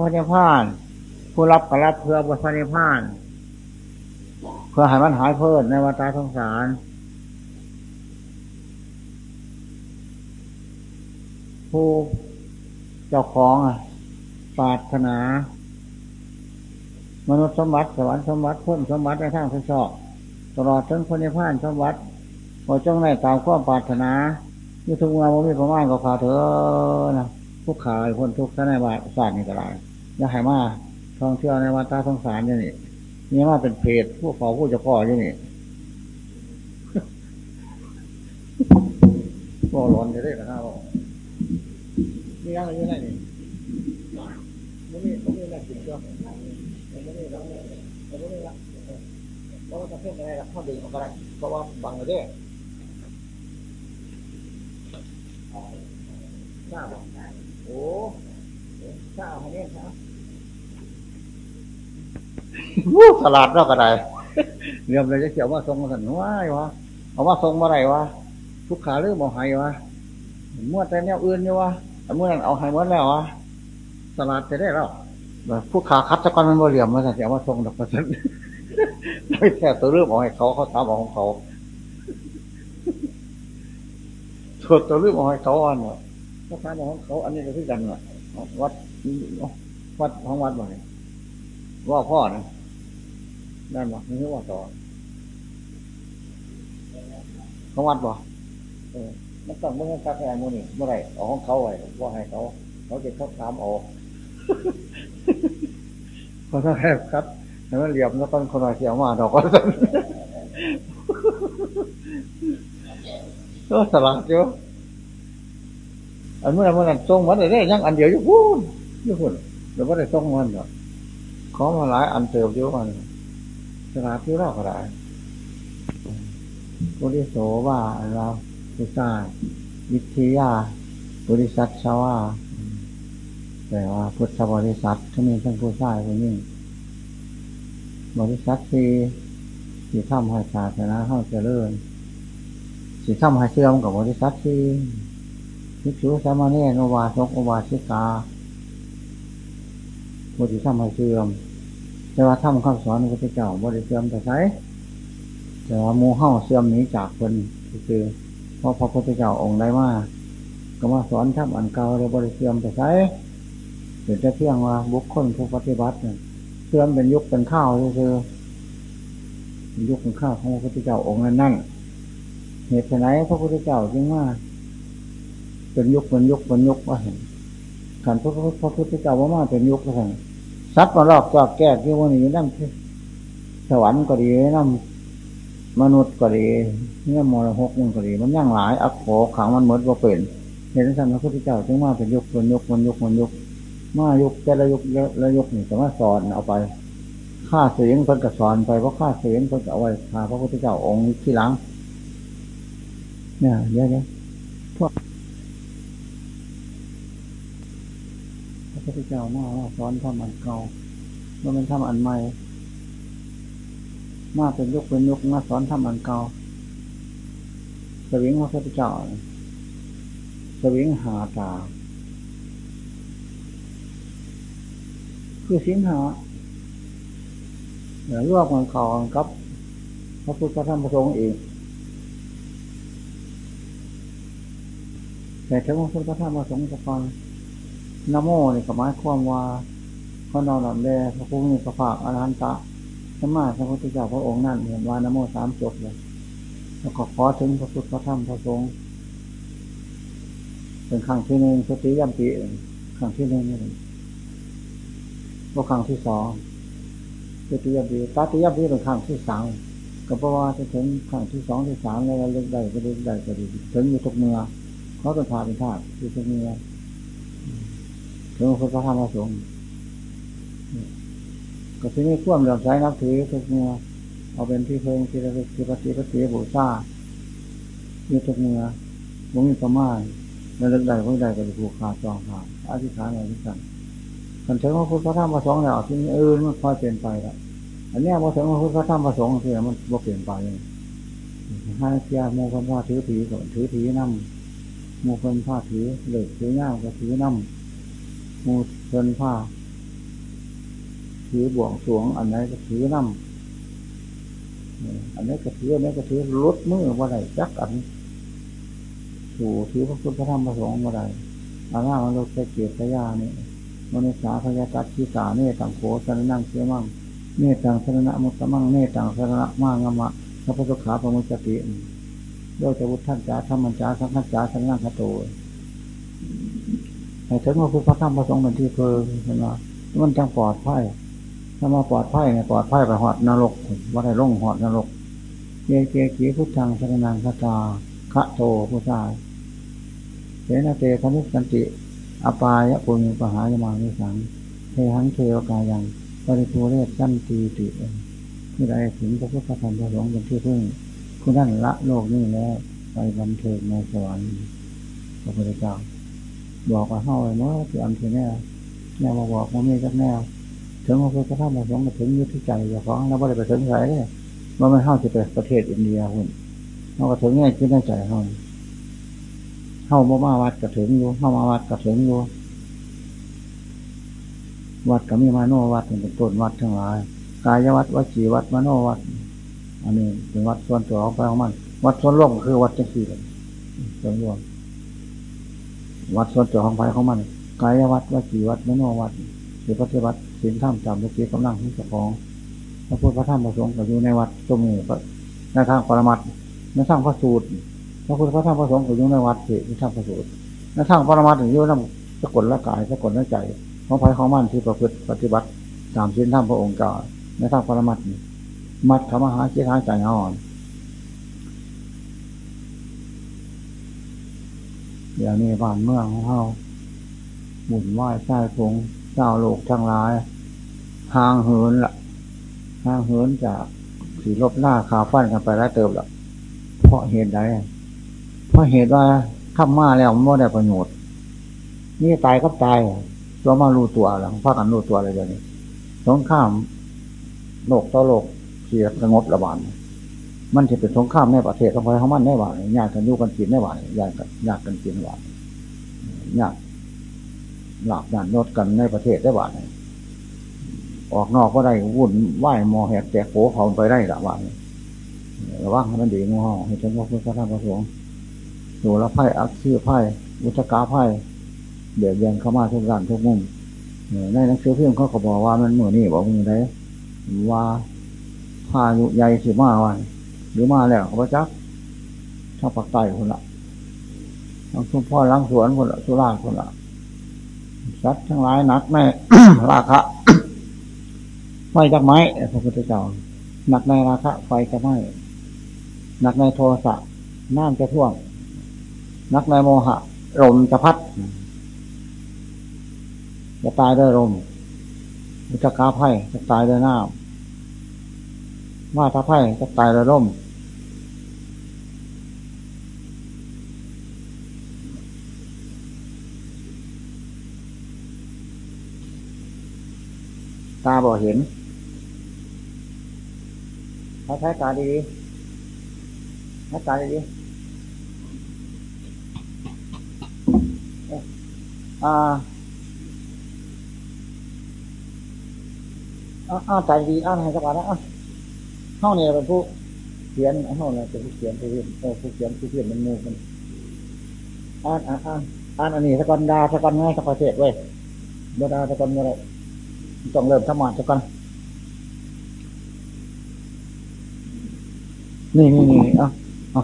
พระนิพพาน ผู้รับก็รับเพื่อพระนิพพาน เพื่อให้มันหายเพิ่ในวัฏสงสารผู้เจ้าของปาถนา มนุษย์สมบัติสวรรค์สมบัติพ้นสมบัติในทางที่ชอบตลอดทั้งพระนิพพานสมบัติพอจ้องในตามความปารถนาที่ทุกเมื่อมันมีประมาณก็ขาเถอะนะทุกขายคนทุกข์ท่านในบาทศาสตร์นี่ก็ได้ อย่าให้มาท่องเที่ยวในวัดตาสงสารนี่นี่นี่ว่าเป็นเพจผู้ขาผู้จะพ่อนี่นี่ก็ร้อนจะได้กระทาบอกนี่ยังอะไรนี่มันมีมันมีอะไรกินก็มันมีแล้วมันมีละเพราะว่าจะเพิ่มอะไรละข้อดึงออกอะไรเพราะว่าบังเลยเด้ทราบโอ้ทราบให้เนี่ยครับ วู้สลัดเราก็ได้เรื่องเลยจะเขียวว่าทรงมาสันว่าวะเอาว่าทรงมาไรวะทุกขาหรือบ่หายวะเมื่อแต่แนวอื่นอยู่วะเมื่อนั้นเอาหายหมดแล้ววะสลัดจะได้แล้วแบบผู้ขาคัดตะกอนมันบ่เหลี่ยมมาสันเสียว่าทรงดอกกระสันไม่แค่ตัวเรื่องเอาให้เขาเขาตามเอาของเขาส่วนตัวเรื่องเอาให้เขาอ่อนเนาะเขาตามเอาของเขา อันนี้ก็คือกันเนาะวัดวัดของวัดบ่อย ว่าพ่อนะนั่นบ่ไม่ใช่ว่าต่อเขาวัดบ่เออมันต้องเมื่อสักแค่โมนี่เมื่อไรเอาของเขาไว้ว่าให้เขา เขาจะเขาตามออกเขาต้องแค่ครับแต่มันเหลียมแล้วต้นคนละเสียมาดอกก็ต้นก็สลัดเยอะอันเมื่อเมื่อนั้นทรงมันได้ยังอันเดียวอยู่พูนอยู่พูนเดี๋ยวว่าได้ทรงมันหรอก ขอมาหลายอันเติบเยอะมันสลาที่เราก็ได้บริโสว่าเราพุทธาวิทยา บริษัทชาวาแต่ว่าพุทธบริษัทเขามีทั้งผู้ชายผู้หญิงบริษัทที่ที่ทำให้ศาสนาเข้าเจริญสิทำให้เสื่อมกับบริษัทที่ทิชูสามเณรโนวาสกโอวาสิกาบริษัทให้เสื่อม แต่ว่าทำคำสอนของพระเจ้าบริเสื่อมแต่ใช้แต่ว่ามูเห่าเสื่อมนี้จากคนคือเพราะพระพุทธเจ้าองค์ได้มาก็มาสอนทำอันเก่าเลยบริเสื่อมแต่ใช้เห็นจะเที่ยงว่าบุคคลผู้ปฏิบัติเนี่ยเสื่อมเป็นยุคเป็นข้าวคือเป็นยุคเป็นข้าวของพระพุทธเจ้าองค์นั้นนั่นเหตุไหนพระพุทธเจ้าจึงว่าเป็นยุคเป็นยุคเป็นยุคว่าเห็นขันพระพุทธเจ้าว่ามาเป็นยุคก็เห็ นซัดมารอบจอบแก้ที่วันนี้นั่งสวรรค์ก็ดีนั่งมนุษย์ก็ดีเนี่ยมรหกมันก็ดี มันย่างหลายอักโขขังมันเหมือนว่าเป็นเห็นสันพระพุทธเจ้าจึงว่าเป็นยุคเป็นยุคมันยุคมันยุคมายุคแต่ละยุคละยุคนี่แต่ว่าสอนเอาไปฆ่าเสียงเพิ่นก็สอนไปเพราะฆ่าเสียงเพิ่นก็เอาไว้พาพระพุทธเจ้าองค์ที่หลังเนี่ยเยอะๆพวก พระพุทธเจ้ามาว่าสอนทำอันเก่าว่ามันทำอันใหม่ มาเป็นยุคเป็นยุคมาสอนทำอันเก่าสวิงพระพุทธเจ้าสวิงหาตา คือสิงหาเดี๋ยวรวบมันเขากับพระพุทธธรรมประสงค์เองแต่ถ้าพระพุทธธรรมประสงค์จะฟัง นโมนี่ก็หมายความว่าเขานอนหลับแดพระพุทธมีพระภาคอรหันตะสมมาพระพุทธเจ้าพระองค์นั่นเห็นว่านโมสามจบเลยแล้วก็ขอถึงพระพุทธพระธรรมพระสงฆ์เป็นครั้งที่หนึ่งสติยัมปีครั้งที่หนึ่งนี่ว่าครั้งที่สองสติยัมปีตัติยัมปีเป็นครั้งที่สามก็เพราะว่าจะถึงครั้งที่สองที่สามแล้วเล็กได้ก็เล็กได้ก็ดีถึงอยู่ทุกเมื่อเขาเป็นพาเป็นธาตุอยู่ทุกเมื่อถึ งพระธรรมพระสงฆ์ก็ที่นี่ข่วมเหลื่อมใสนับถือทุกเมื่อเอาเป็นที่เพิงที่ระลึกที่ปฏิปฏิบูชาอยู่ทุกเมื่อบ่มีประมาณแล้วเลิกได้เพิ่งได้ก็จะผูกขาดจองขาดอธิษฐานอะไรที่สั่งคันถึงว่าพุทธธรรมประสงค์แล้วที่นี่เออมันค่อยเปลี่ยนไปละอันนี้มาถึงว่าพุทธธรรมประสงค์คือมันบ่เปลี่ยนไปห้าเสียโมคนผ้าถือผีก่อนถือผีนั่งโมคนผ้าถือเหล็กถือเงามก็ถือนั่ง โมคนผ้า ถือบ่วงสวง อันไหนก็ถือน้ำอันนี้ก็ถืออันนี้ก็ถือลดมือว่าไรจักอันสู่ถือพระพุทธธรรมประสงค์ว่าไรอาณามันลดเกียรติยาเนี่ยมนุษย์สาพยาตัดที่สาเนตังโขสนนั่งเชื่อมั่งเนตังสนนะมุตตมั่งเนตังสนนะมั่งมะพระพุทธขาพระมุจติโดยจะวุฒท่านจ้าธรรมันจ้าสังฆจ้าสนนั่งขโต ให้ถึงว่าพุทธรรมประสงค์เป็นที่เพลิงเห็นไหมมันจังปลอดภัยถ้ามาปลอดภัยเนี่ยปลอดภัยไปหอดนรกว่าได้ล่งหอดนรกเยเกขีพุทธังสนังคตาคะโตผู้ชายเสนาเตคมุสันติ อปายะปุญญปหายมานิสังเทหังเทวกายังปริภูเรศสั้นตีติที่ใดถึงพระพุทธธรรมพระสงฆ์เป็นที่พึ่งผู้นั้นละโลกนี้แล้วไปบันเทิงในสวรรค์พระพุทธเจ้า บอกว่าเฮ้าเลยเนาะที่อันที่แน่แนวมาบอกว่ามีจักแนวถึงพระพุทธธรรมประสงค์มาถึงยุทธิใจอย่าฟ้องแล้วไม่ได้ไปถึงไหนเลยว่ามันเข้าจะไปประเทศอินเดียหุ่นเราก็ถึงแง่คิดในใจเขาเข้ามาวัดก็ถึงอยู่เข้ามาวัดก็ถึงอยู่วัดก็มีมาโนวัดเป็นต้นวัดทั้งหลายกายวัดวจีวัดมาโนวัด อันนี้เป็นวัดส่วนตัวของไปของมัน วัดส่วนรวมก็คือวัดจังสี่เลยส่วนรวม วัดส่วนตัวของไปของมันกายวัดวัจีวัดมโนวัดหรือปฏิบัติศีลธรรมจำลูกเกียกำลังที่เจ้าของพระพุทธพระธรรมพระสงฆ์ก็อยู่ในวัดตรงนี้ในทางปรมัตในทางพระสูตรพระพุทธพระธรรมพระสงฆ์ก็อยู่ในวัดที่ทางพระสูตรในทางปรมัตอยู่ในสกุลละกายสกุลละใจของภัยของมันที่ประพฤติปฏิบัติตามศีลธรรมพระองค์เจ้าในทางปรมัตมัดขมหาคิดทางใจอ่อน อย่างนี้บ้านเมืองของเขาหมุนไหวใต้พงเจ้าโลกทั้งหลายห่างเหินละห่างเหินจากสีลบหน้าขาฟันกันไปแล้วเติมละเพราะเหตุใดเพราะเหตุว่าข้ามาแล้วมันไม่ได้ประโยชน์ นี่ตายก็ตายตัวมารู้ตัวหลังพากันรู้ตัวอะไรอย่างนี้สงข้ามโลกต่อโลกเสียสงบระบาด มันจะเป็นสงข้ามในประเทศของใครของมันได้หวานยากกันยุ่กันกินได้หวานยากกันยากกันกินหวานยากหลับด่านโนดกันในประเทศได้หวานออกนอกก็ได้วุ่นไหวมอแหกแจกโผเขาไปได้ละวันระวังให้มันดีงอให้ฉันว่าเพื่อพระธรรมประสงค์ดูละไพ่อักซี่ไพ่วุฒกาไพ่เดี๋ยวยังเข้ามาทุกด้านทุกมุมในหนังสือเพื่อนเขาก็บอกว่ามันเหมือนนี่บอกมึงได้ว่าพายุใหญ่สิมาวัน หรือมาแล้วพระจักชอบปักใต้คนละทั้งสุพ่อล้างสวนคนละสุราคนละสัตว์ทั้งหลายนักแม่ราคะไฟจากไม้พระพุทธเจ้าหนักในราคะ ไฟจะไหม้หนักในโทสะน้ำจะท่วมหนักในโมหะลมจะพัดจะตายด้วยลมจะกาไพ่จะตายด้วยน้ำ ว่าถ้าไพ่จะตายด้วยลมตาบ่เห็นถ้าใช้ตาดีๆใช้ตาดีๆอ่าอ่าใจดีอ่านให้สักวันนะ ห้าเนี้เป็นผู้เขียนห้าเนี้เป็นผู้เขียนผู้เขียนผู้เขียนผู้เขียนมันมูกันอ่านอ่านอ่านอ่านอันนี้สกันดาสกันง่ายสักประเทศเว้ยบดาสกันอะไรต้องเริ่มสมาสักวันนี่นี่นี่อะอะ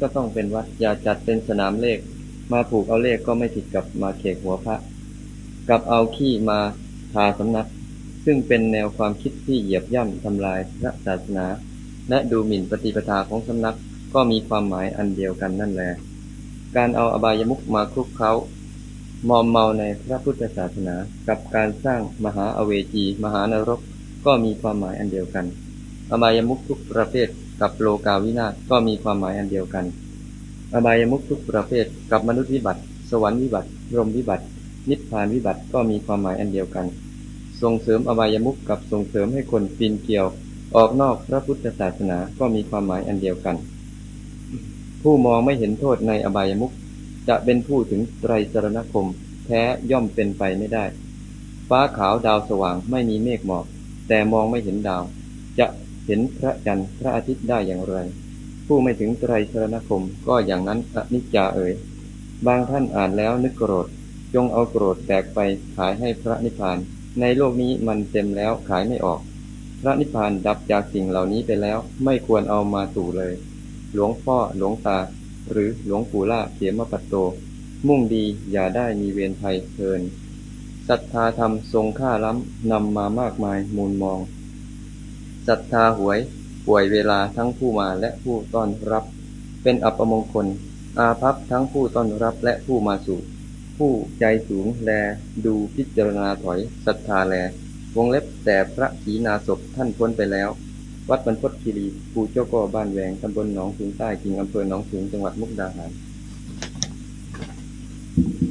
ก็ต้องเป็นวัด อย่าจัดเป็นสนามเลข มาผูกเอาเลขก็ไม่ผิดกับมาเขกหัวพระ กับเอาขี้มาทาสำนัก ซึ่งเป็นแนวความคิดที่เหยียบย่ำทำลายพระศาสนา และดูหมิ่นปฏิปทาของสำนักก็มีความหมายอันเดียวกันนั่นแหละการเอาอบายมุขมาคลุกเคล้ามอมเมาในพระพุทธศาสนา กับการสร้างมหาอเวจี มหานรก ก็มีความหมายอันเดียวกัน อบายมุขทุกประเภท กับโลกาวินาศก็มีความหมายอันเดียวกัน อบายมุขทุกประเภท กับมนุษย์วิบัติ สวรรค์วิบัติรมวิบัติ นิพพานวิบัติก็มีความหมายอันเดียวกัน ส่งเสริมอบายมุขกับส่งเสริมให้คนปีนเกี่ยว ออกนอกพระพุทธศาสนาก็มีความหมายอันเดียวกัน ผู้มองไม่เห็นโทษในอบายมุขจะเป็นผู้ถึงไตรสรณคม แท้ย่อมเป็นไปไม่ได้ ฟ้าขาวดาวสว่างไม่มีเมฆหมอกแต่มองไม่เห็นดาว จะ ห็นพระจันทร์พระอาทิตย์ได้อย่างไร ผู้ไม่ถึงไตรสรณคมก็อย่างนั้นอนิจจาเอ๋ยบางท่านอ่านแล้วนึกโกรธ จงเอาโกรธแบกไปขายให้พระนิพพาน ในโลกนี้มันเต็มแล้วขายไม่ออก พระนิพพานดับจากสิ่งเหล่านี้ไปแล้วไม่ควรเอามาสู่เลย หลวงพ่อหลวงตา หรือหลวงปู่ล่าเขียมปัตโต มุ่งดีอย่าได้มีเวรภัยเทินศรัทธาธรรมทรงค่าล้ำนำมามากมายมูลมอง ศรัทธาหวย ป่วยเวลาทั้งผู้มาและผู้ต้อนรับ เป็นอัปมงคล อาภัพทั้งผู้ต้อนรับและผู้มาสู่ ผู้ใจสูงแล ดูพิจารณาถอยศรัทธาแล วงเล็บแต่พระขีนาศพท่านพ้นไปแล้ว วัดบรรพตคีรีภูเจ้าก็บ้านแหวงตำบลหนองสูงใต้จิงอำเภอหนองสูงจังหวัดมุกดาหารสม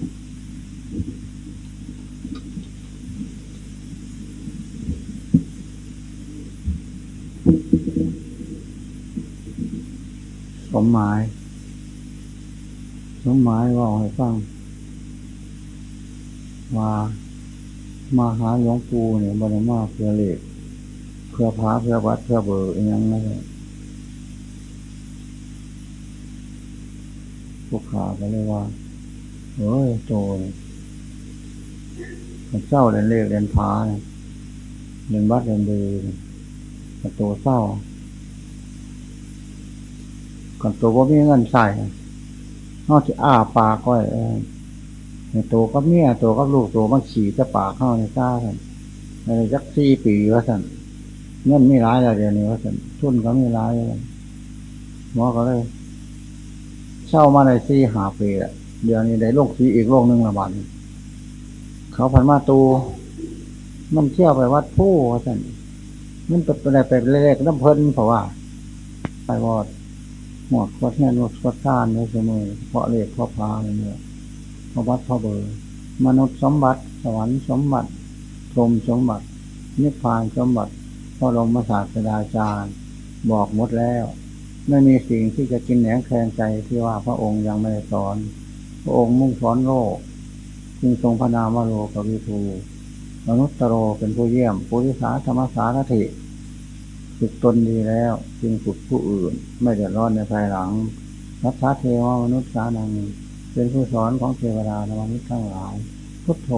หมายสมหมายว่าให้ฟังว่ามาหาหลวงปู่เนี่ยบรมาเพื่อเลขเพื่อพาเพื่อวัดเพื่อเบอร์อย่างนั้นเลยพวกขาก็เลยว่าเฮ้ยโจเนี่ยมันเจ้าเรียนเลขเรียนพาเนี่ยเรียนวัดเรียนเบอร์มันโตเศร้า กันตัวก็มีเงินใส่นอกจากอ้าปากก็เออตัวก็เมียตัวก็ลูกตัวมันฉี่จะปากเข้าในซ่าสันในยักซี่ปีว่าสันเงินไม่ร้ายอะไรเดี๋ยวนี้ว่าสันทุนก็ไม่ร้ายเลยหมอก็เลยเช่ามาในซี่หาปีอะเดี๋ยวนี้ได้โรคซีอีกโรคหนึ่งระบาดเขาพันมาตู มันเที่ยวไปวัดผู้ว่าสันมันไปไปไปเล็กๆน้ำเพลินเพราะว่าไปวอด หมดวัดแน่นวัดวัดซ่านเลยเสมอเพราะเล็กเพราะพาเนี่ยพระวัดพระเบอร์มนุษย์สมบัติ สวรรค์สมบัติพรมสมบัติ นิพพานสมบัติพระลงมศาสดาจารย์ บอกหมดแล้ว ไม่มีสิ่งที่จะกินแหนงแคลงใจที่ว่าพระองค์ยังไม่ได้สอน พระองค์มุ่งสอนโลกจึงทรงพระนามวโลกวิทูมนุษย์ตโรเป็นผู้เยี่ยม ปุริสาธรรมสารถิ ฝึกตนดีแล้ว จึงฝึกผู้อื่น ไม่เดือดร้อนในภายหลังรักษาเทวมนุษย์สานังเป็นผู้สอนของเทวดาในวันนี้ทั้งหลายพุทโธ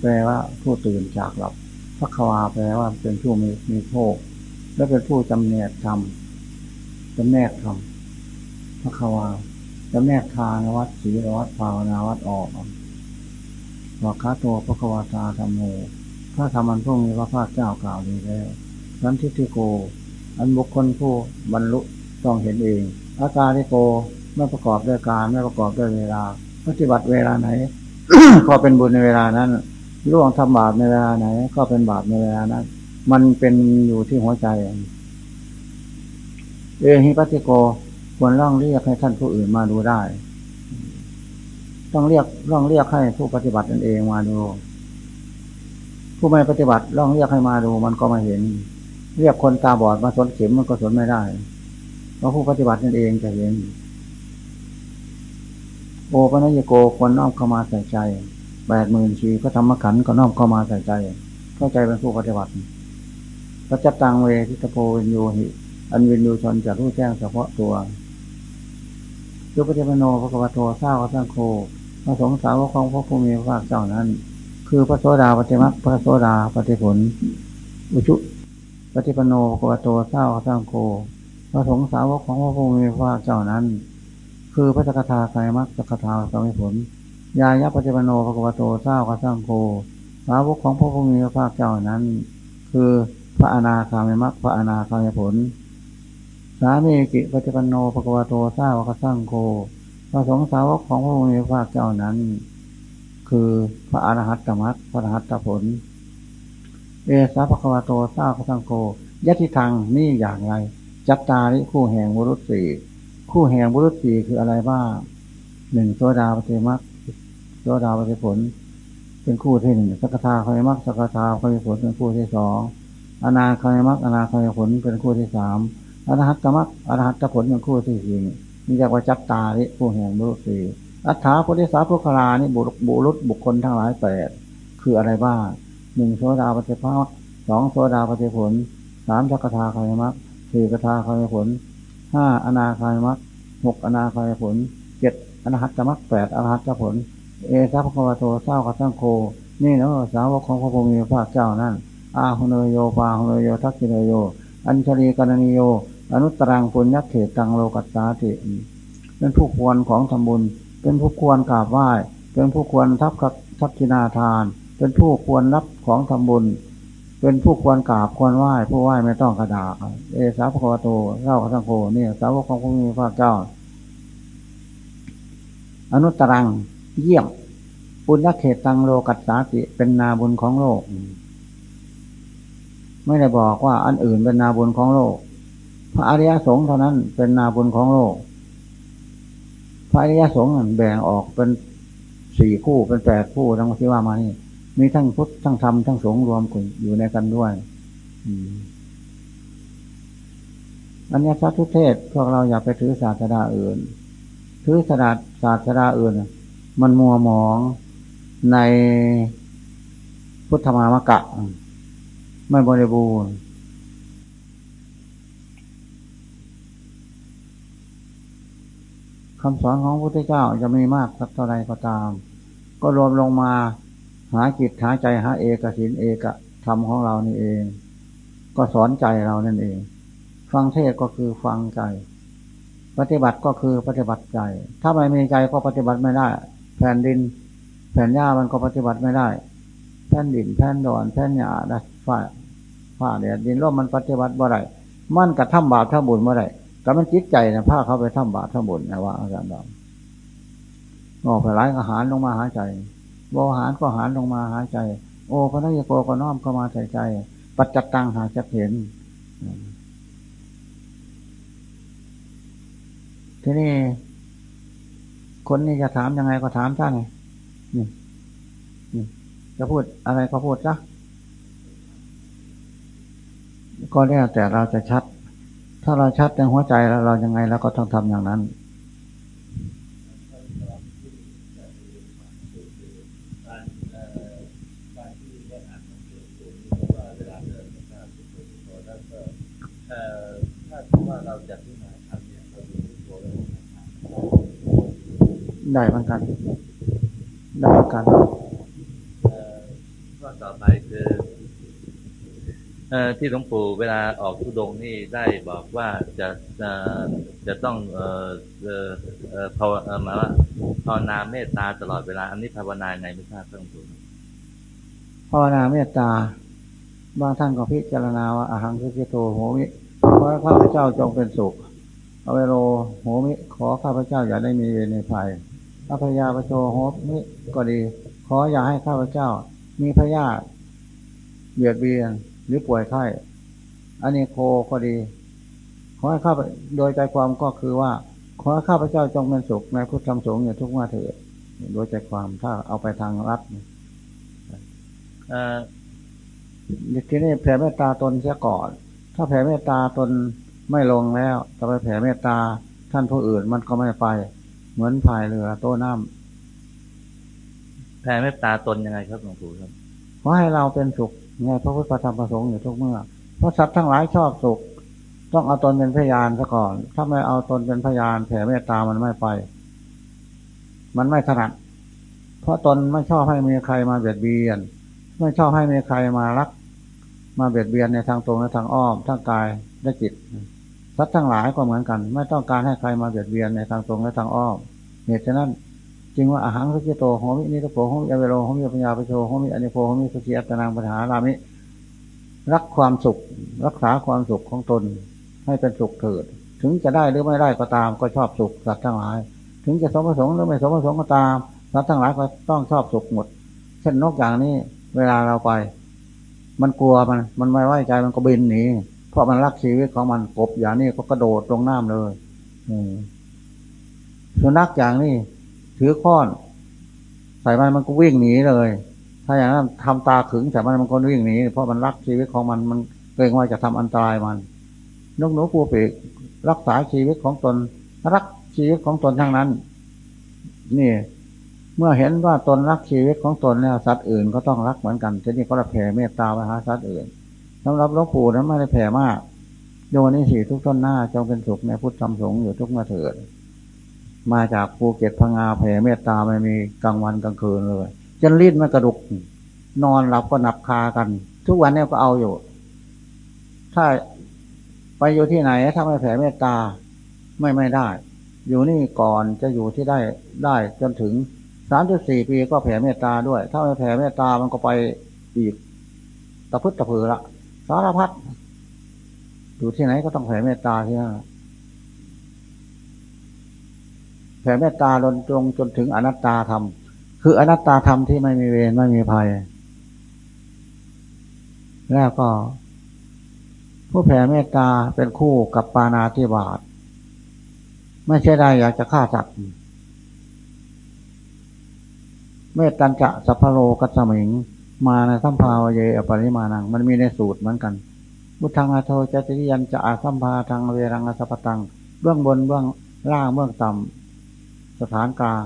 แปลว่าผู้ตื่นจากหลับพระควาแปลว่าเป็นผู้มีมีโชคและเป็นผู้จำเนกธรรมจำแนกธรรมพระควาจำแนกทานวัดศีลวัดภาวนาวัดออกวัคาตัวพระควาตาธรรมโมถ้าทำมันพวกนี้พระพาเจ้ากล่าวดีแล้ว นั้นทิฏฐิโก อันบุคคลผู้บรรลุต้องเห็นเองอาการทิโกไม่ประกอบด้วยการไม่ประกอบด้วยเวลา ปฏิบัติเวลาไหน ก็เป็นบุญในเวลานั้นล่วงทำบาปในเวลาไหน ก็เป็นบาปในเวลานั้น มันเป็นอยู่ที่หัวใจ เอหิปัติโกควรร่องเรียกให้ท่านผู้อื่นมาดูได้ ต้องเรียกร่องเรียกให้ผู้ปฏิบัติตนเองมาดู ผู้ไม่ปฏิบัติร่องเรียกให้มาดูมันก็ม่เห็น เรียกคนตาบอดมาสนเข็มมันก็สนไม่ได้ เพราะผู้ปฏิบัติตนเองจะเห็น โอปนัญโกควรน้อมเข้ามาใส่ใจแปดหมื่นชีพระธรรมขันธ์ก็น้อมเข้ามาใส่ใจ เข้าใจเป็นผู้ปฏิบัติพระจัตตังเวทิตโพวินโยหิ อันวินโยชนจะรู้แจ้งเฉพาะตัวยุปฏิปโนพระกวาโทสาวสังโฆพระสงฆ์สาวกของพระภูมิพระเจ้านั้น คือพระโสดาปฏิมักพระโสดาปฏิผล อุชุ ปฏิปโนพระกวาโทสาวสังโฆพระสงฆ์สาวกของพระภูมิพระเจ้านั้น คือพระสกทาไกมักสกทาสมิผล ยายะปฏิปโนภควโตเจ้ากระสร้างโคสาวกของพระพุทธมีพระเจ้านั้น คือพระอนาคามิมักพระอนาคามิผล สามีกิปฏิปโนภควโตเจ้ากระสร้างโคพระสงฆ์สาวกของพระพุทธมีพระเจ้านั้น คือพระอรหัตตมักพระอรหัตตผล เอสาภควโตเจ้ากสร้างโคยะทิทางนี่อย่างไร จัตตาริคู่แห่งวรุษสี่คู่แห่งบุรุษสี่คืออะไรบ้างหนึ่งโซดาปฏิมักโซดาปฏิผล เป็นคู่ที่หนึ่งสักทาคอยมักสักทาคอยผลเป็นคู่ที่สองอนาคอยมักอนาคอยผลเป็นคู่ที่สามอรหัตตมักอรหัตตผลเป็นคู่ที่สี่มีจากว่าจักตาลิผู้แห่งบุรุษสี่อัฏฐาโพธิสาพุคลานี่บุรุษบุคคลทั้งหลายแปดคืออะไรบ้าง หนึ่งโสดาปฏิภาคสองโสดาปฏิผลสามจักทาคอยมักสี่กทาคอยผลห้าอนาคอยมักหกอนาคอยผลเจ็ดอรหัตตมักแปดอรหัตตผล เอซัพพะโตเศร้ากับทั้งโค นี่เนาะสาวกของพระพุทธพระเจ้านั่นอาหุเนโยปาหุเนโยทักษิเนโย อัญชลีกรณีโย อนุตรังปุญญเขตังโลกัสสาติเป็นผู้ควรของทำบุญ เป็นผู้ควรกราบไหว้ เป็นผู้ควรทับทักษินาทาน เป็นผู้ควรรับของทำบุญ เป็นผู้ควรกราบควรไหว้ผู้ไหว้ไม่ต้องกระดาษเอสาพะโตเล่าทั้งโคนี่ยสาวกของพระพุทธพระเจ้า อนุตรังเยี่ยมปุญญเขตตังโลกัสสาติเป็นนาบุญของโลก ไม่ได้บอกว่าอันอื่นเป็นนาบุญของโลก พระอริยสงฆ์เท่านั้นเป็นนาบุญของโลก พระอริยสงฆ์แบ่งออกเป็นสี่คู่เป็นแปดคู่ทั้งที่ว่ามานี่ มีทั้งพุทธทั้งธรรมทั้งสงฆ์รวมกันอยู่ในกันด้วยอันนี้พระทุเทศพวกเราอย่าไปถือศาสนาอื่น ถือศาสนาศาสนาอื่น มันมัวหมองในพุทธมามกะ ไม่บริบูรณ์คำสอนของพระพุทธเจ้าจะมีมากสักเท่าไรก็ตาม ก็รวมลงมา หาจิตหาใจหาเอกสินเอกธรรมของเรานี่เอง ก็สอนใจเรานั่นเอง ฟังเทศก็คือฟังใจ ปฏิบัติก็คือปฏิบัติใจ ถ้าไม่มีใจก็ปฏิบัติไม่ได้ แผ่นดิน แผ่นหญ้ามันก็ปฏิบัติไม่ได้ แผ่นดินแผ่นดอนแผ่นหญ้าได้ฝ้าฝ้าเดียดินร่มมันปฏิบัติบ่ได้มันกระทำบาปทำบุญบ่ได้ก็มันจิตใจนะพาเขาไปทำบาปทำบุญนะว่าอาจารย์ดำออกไปไล่อาหารลงมาหาใจ บาหารก็หารลงมาหายใจ โอพระนายโกก็น้อมเข้ามาใส่ใจ ปัจจตังหาจะเห็น ทีนี้คนนี้จะถามยังไงก็ถามท่านไงนี่นี่จะพูดอะไรก็พูดซะก็แล้วแต่เราจะชัด ถ้าเราชัดในหัวใจแล้วเรายังไงเราก็ต้องทำอย่างนั้น ได้เหมือนกัน ได้เหมือนกันข้อต่อไปคือที่หลวงปู่เวลาออกทุดงนี่ได้บอกว่าจะจะจะต้องเอ่อเอ่อเอ่อภาวนาว่าภาวนาเมตตาตลอดเวลา อันนี้ภาวนาไงไม่ทราบหลวงปู่ภาวนาเมตตาบางท่านก็พิจารณาว่าอาหังคือโตโหมิขอข้าพเจ้าจงเป็นสุขเอาเวโรโหมิขอข้าพเจ้าอย่าได้มีเวรในภัย อภยาประโชโหมิก็ดี ขออย่าให้ข้าพเจ้า มีพยาธิเบียดเบียนหรือป่วยไข้อันนี้โคก็ดี ขอให้ข้าโดยใจความก็คือว่า ขอให้ข้าพเจ้าจงเป็นสุขในพุทธธรรมสงฆ์อย่าทุกข์มาเถิดโดยใจความถ้าเอาไปทางรัฐทีนี้แผ่เมตตาตนเสียก่อน ถ้าแผ่เมตตาตนไม่ลงแล้ว จะไปแผ่เมตตาท่านผู้อื่นมันก็ไม่ไป เหมือนพายเรือโต้น้ำแผ่เมตตาตนยังไงครับหลวงปู่ครับขอให้เราเป็นสุขในพระพุทธธรรมประสงค์อยู่ทุกเมื่อ เพราะสัตว์ทั้งหลายชอบสุข ต้องเอาตนเป็นพยานซะก่อน ถ้าไม่เอาตนเป็นพยานแผ่เมตตามันไม่ไป มันไม่ถนัด เพราะตนไม่ชอบให้มีใครมาเบียดเบียน ไม่ชอบให้มีใครมารัก มาเบียดเบียนในทางตรงและทางอ้อมทั้งกายและจิต สัตว์ทั้งหลายก็เหมือนกัน ไม่ต้องการให้ใครมาเบียดเบียนในทางตรงและทางอ้อมเหตุฉะนั้นจึงว่าอะหัง สุขิโตโหมินิททุกโข โหมิ อะเวโรโหมิ อัพยาปัชโฌ โหมิ อะนีโฆ โหมิสุขีอัตตานังปะริหะรามิ รักความสุข รักษาความสุขของตน ให้เป็นสุขเถิด ถึงจะได้หรือไม่ได้ก็ตามก็ชอบสุขสัตว์ทั้งหลาย ถึงจะสมประสงค์หรือไม่สมประสงค์ก็ตามสัตว์ทั้งหลายก็ต้องชอบสุขหมด เช่นนกอย่างนี้ เวลาเราไป มันกลัวมัน มันไม่ไว้ใจมันก็บินหนี เพราะมันรักชีวิตของมันกบอย่างนี้ก็กระโดดลงน้ำเลยสุนัขอย่างนี้ถือค้อน ใส่ไปมันก็วิ่งหนีเลย ถ้าอย่างนั้นทำตาขึงแต่มันมันก็วิ่งหนีเพราะมันรักชีวิตของมันมันเกรงว่าจะทำอันตรายมันนกหนูปูปีกรักษาชีวิตของตน รักชีวิตของตนทั้งนั้น นี่ เมื่อเห็นว่าตนรักชีวิตของตนแล้วสัตว์อื่นก็ต้องรักเหมือนกันทีนี้ก็ระแผ่เมตตาไปหาสัตว์อื่น สำหรับหลวงปู่นั้นไม่ได้แผ่มากโยนิสีทุกต้นหน้าจงเป็นสุขในพุทธธรรมสงฆ์อยู่ทุกมาเถิด มาจากภูเก็ตพังงาแผ่เมตตาไม่มีกลางวันกลางคืนเลยจนลิ้นมันกระดุก นอนหลับก็หนับคากัน ทุกวันนี้ก็เอาอยู่ ถ้าไปอยู่ที่ไหนถ้าไม่แผ่เมตตาไม่ไม่ได้ อยู่นี่ก่อนจะอยู่ที่ได้ได้จนถึงสามจุดสี่ปีก็แผ่เมตตาด้วย ถ้าไม่แผ่เมตตามันก็ไปอีกตะพึดตะพือละารพัดอยู่ที่ไหนก็ต้องแผ่เมตตาที่นั่นแผ่เมตตาลนตรงจนถึงอนัตตาธรรม คืออนัตตาธรรมที่ไม่มีเวรไม่มีภัย แล้วก็ ผู้แผ่เมตตาเป็นคู่กับปานาธิบาตไม่ใช่ได้อยากจะฆ่าสัตว์เมตตัญจะสัพพโลกัสมิง มาในสัมภาวเยอปริมาณัง มันมีในสูตรเหมือนกันบุทังอาโทจติยันจะอาสัมภาทางเวรังอสัพตัง เบื้องบนเบื้องล่างเบื้องต่ำสถานกลาง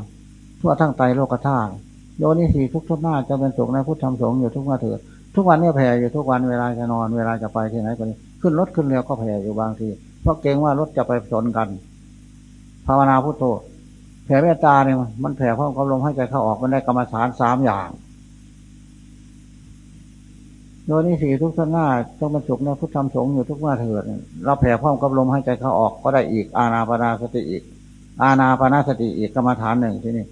ทั่วทั้งไตโลกธาตุโยนิสีทุกทุกหน้าจะเป็นสุขในพุทธธรรมสงฆ์อยู่ทุกมาเถิดทุกวันนี้แผ่อยู่ทุกวันเวลาจะนอนเวลาจะไปที่ไหนก็นี้ขึ้นรถขึ้นเรือก็แผ่อยู่บางที เพราะเกรงว่ารถจะไปชนกัน ภาวนาพุทโธแผ่เมตตาเนี่ยมันแผ่พร้อมกับลมให้ใจเข้าออกมันได้กรรมฐานสามอย่าง โดยนี้สี่ทุกท่านหน้าต้องบรรจุในพุทธธรรมสงฆ์อยู่ทุกว่าเถิดเราแผ่พร้อมกับลมให้ใจเข้าออกก็ได้อีก อาณาปนาสติอีก อาณาปนาสติอีกกรรมฐานหนึ่งที่นี่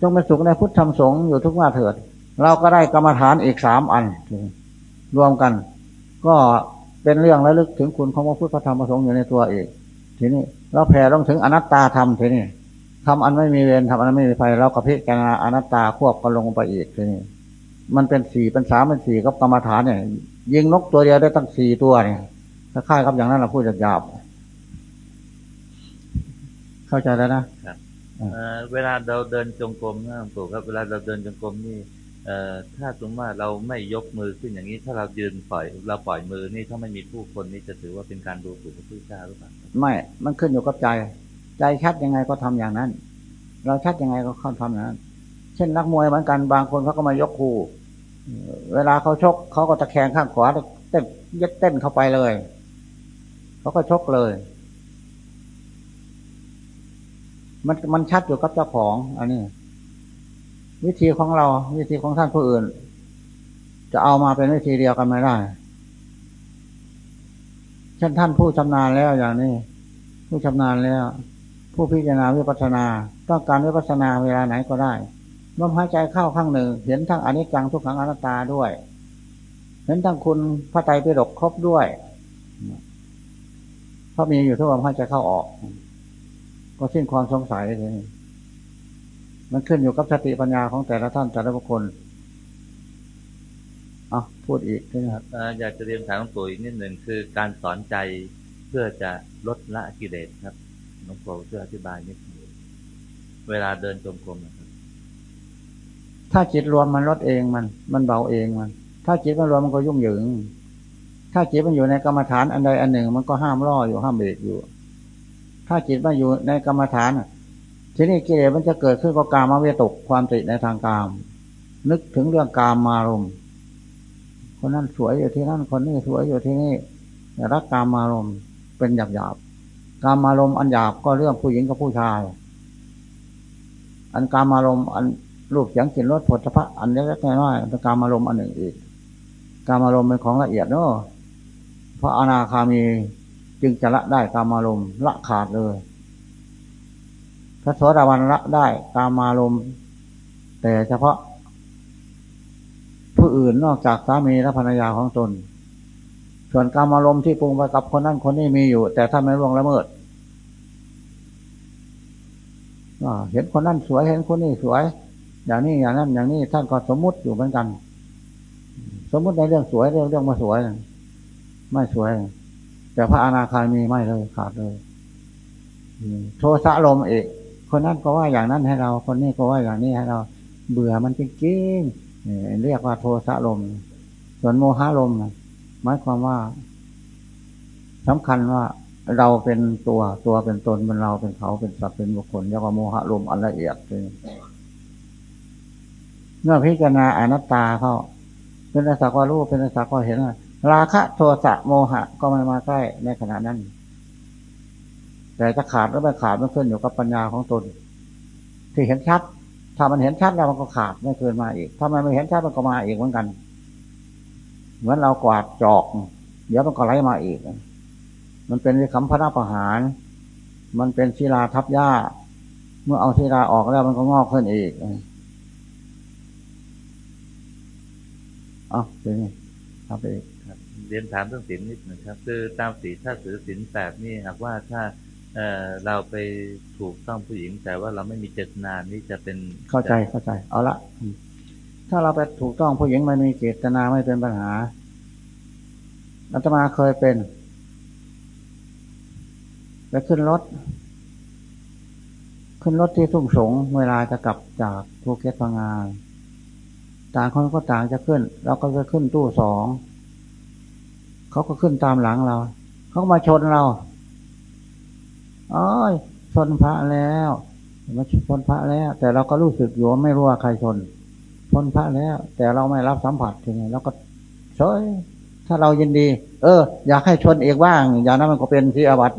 จงบรรจุในพุทธธรรมสงฆ์อยู่ทุกว่าเถิด เราก็ได้กรรมฐานอีกสามอันรวมกัน ก็เป็นเรื่องระลึกถึงคุณของพระพุทธธรรมประสงค์อยู่ในตัวเองทีนี้เราแผ่ลงถึงอนัตตาธรรมทีนี้ทำอันไม่มีเวรทำอันไม่มีภัยเราก็พิจารณาอนัตตาควบกันลงไปอีกทีนี้ มันเป็นสี่เป็นสามเป็นสี่กับกรรมฐานเนี่ย ยิงนกตัวเดียวได้ตั้งสี่ตัวเนี่ยถ้าค่ายครับอย่างนั้นเราพูดหยาบเข้าใจแล้วนะเวลาเราเดินจงกรมนะหลวงปู่ครับ เวลาเราเดินจงกรมนี่ถ้าสมมติว่าเราไม่ยกมือขึ้นอย่างนี้ ถ้าเรายืนปล่อยเราปล่อยมือนี่ถ้าไม่มีผู้คนนี่จะถือว่าเป็นการดูถูกพระพุทธเจ้าหรือเปล่าไม่ มันขึ้นอยู่กับใจ ใจชัดยังไงก็ทำอย่างนั้น เราชัดยังไงก็เข้าทำอย่างนั้น เช่นนักมวยเหมือนกันบางคนเขาก็มายกคู่ เวลาเขาชกเขาก็ตะแคงข้างขวาเต้นยัดเต้นเข้าไปเลยเขาก็ชกเลย มันมันชัดอยู่กับเจ้าของ อันนี้ วิธีของเรา วิธีของท่านผู้อื่น จะเอามาเป็นวิธีเดียวกันไม่ได้เช่นท่านผู้ชำนาญแล้วอย่างนี้ ผู้ชำนาญแล้ว ผู้พิจารณาวิปัสนา ต้องการวิปัสนาเวลาไหนก็ได้ ลมหายใจเข้าข้างหนึ่ง เห็นทั้งอนิจจังทุกขังอนัตตาด้วย เห็นทั้งคุณพระไตรปิฎกครบด้วยเพราะมีอยู่ทุกลมหายใจเข้าออก ก็สิ้นความสงสัยเลยมันขึ้นอยู่กับสติปัญญาของแต่ละท่านแต่ละบุคคลอะพูดอีกนะครับอยากจะเรียนถามหลวงปู่อีกนิดหนึ่งคือการสอนใจเพื่อจะลดละกิเลสครับหลวงปู่ช่วยอธิบายนิดหนึ่งเวลาเดินจงกรมนะครับ ถ้าจิตรวมมันลดเองมัน มันเบาเองมัน ถ้าจิตมันรวมมันก็ยุ่งเหยิง ถ้าจิตมันอยู่ในกรรมฐานอันใดอันหนึ่ง มันก็ห้ามล่ออยู่ห้ามเบรกอยู่ ถ้าจิตมันอยู่ในกรรมฐานทีนี้กิเลสมันจะเกิดขึ้นก็กามาเวตกความติดในทางกาม นึกถึงเรื่องกามมารมคนนั้นสวยอยู่ที่นั่นคนนี้สวยอยู่ที่นี่รักกามมารมเป็นหยาบหยาบกามมารมอันหยาบก็เรื่องผู้หญิงกับผู้ชาย อันกามมารมอัน รูปเสียงกลิ่นรสผลพระอันเล็กๆน้อยๆเป็นการอารมณ์อันหนึ่งอีก การอารมณ์เป็นของละเอียดเนาะเพราะอนาคามีจึงจะละได้การอารมณ์ละขาดเลยพระโสดาบันละได้การอารมณ์แต่เฉพาะ ผู้อื่นนอกจากสามีและภรรยาของตน ส่วนการอารมณ์ที่ปรุงไปกับคนนั้นคนนี้มีอยู่ แต่ถ้าไม่ร่วงละเมิดเห็นคนนั้นสวยเห็นคนนี้สวย อย่างนี้อย่างนั้นอย่างนี้ท่านก็สมมุติอยู่เหมือนกัน สมมุติในเรื่องสวยเรื่องเรื่องมาสวย ไม่สวย แต่พระอนาคามีไม่เลยขาดเลยโทสะลมเอกคนนั้นก็ว่าอย่างนั้นให้เรา คนนี้ก็ว่าอย่างนี้ให้เรา เบื่อมันจริงๆเรียกว่าโทสะลม ส่วนโมหะลมหมายความว่าสำคัญว่าเราเป็นตัวตัวเป็นตนเป็นเราเป็นเขาเป็นสัตว์เป็นบุคคลเรียกว่าโมหะลมอันละเอียดเลย เมื่อพิจารณาอนัตตาเขาเป็นสักว่ารู้เป็นสักว่าเห็นราคะโทสะโมหะ ก็ไม่มาใกล้ในขณะนั้น แต่จะขาดหรือไม่ขาดมันขึ้นอยู่กับปัญญาของตน ที่เห็นชัด ถ้ามันเห็นชัดแล้วมันก็ขาดไม่เกินมาอีก ถ้ามันไม่เห็นชัดมันก็มาอีกเหมือนกัน เหมือนเรากวาดจอก เดี๋ยวมันก็ไหลมาอีก มันเป็นคำพระประหาร มันเป็นศิลาทับหญ้า เมื่อเอาศิลาออกแล้วมันก็งอกขึ้นอีก อ๋อเดี๋ยวนี้ครับไปเรียนถามเรื่องศีลนิดนะครับ คือตามศีลถ้าถือศีลแปดนี่หากว่าถ้าเออเราไปถูกต้องผู้หญิง แต่ว่าเราไม่มีเจตนานี่จะเป็นเข้าใจเข้าใจ เอาละถ้าเราไปถูกต้องผู้หญิงไม่มีเจตนาไม่เป็นปัญหาอาตมาเคยเป็นไปขึ้นรถ ขึ้นรถที่ทุ่งสงเวลาจะกลับจากภูเก็ตพังงาน ต่างคนก็ต่างจะขึ้น เราก็จะขึ้นตู้สองเขาก็ขึ้นตามหลังเรา เขาก็มาชนเราอ้อยชนพระแล้วมาชนพระแล้ว แต่เราก็รู้สึกอยู่ไม่รู้ว่าใครชนชนพระแล้ว แต่เราไม่รับสัมผัสทีนี้เราก็เฉยถ้าเรายินดี เออ อยากให้ชนเอกบ้าง อย่างนั้นมันก็เป็นที่อวัต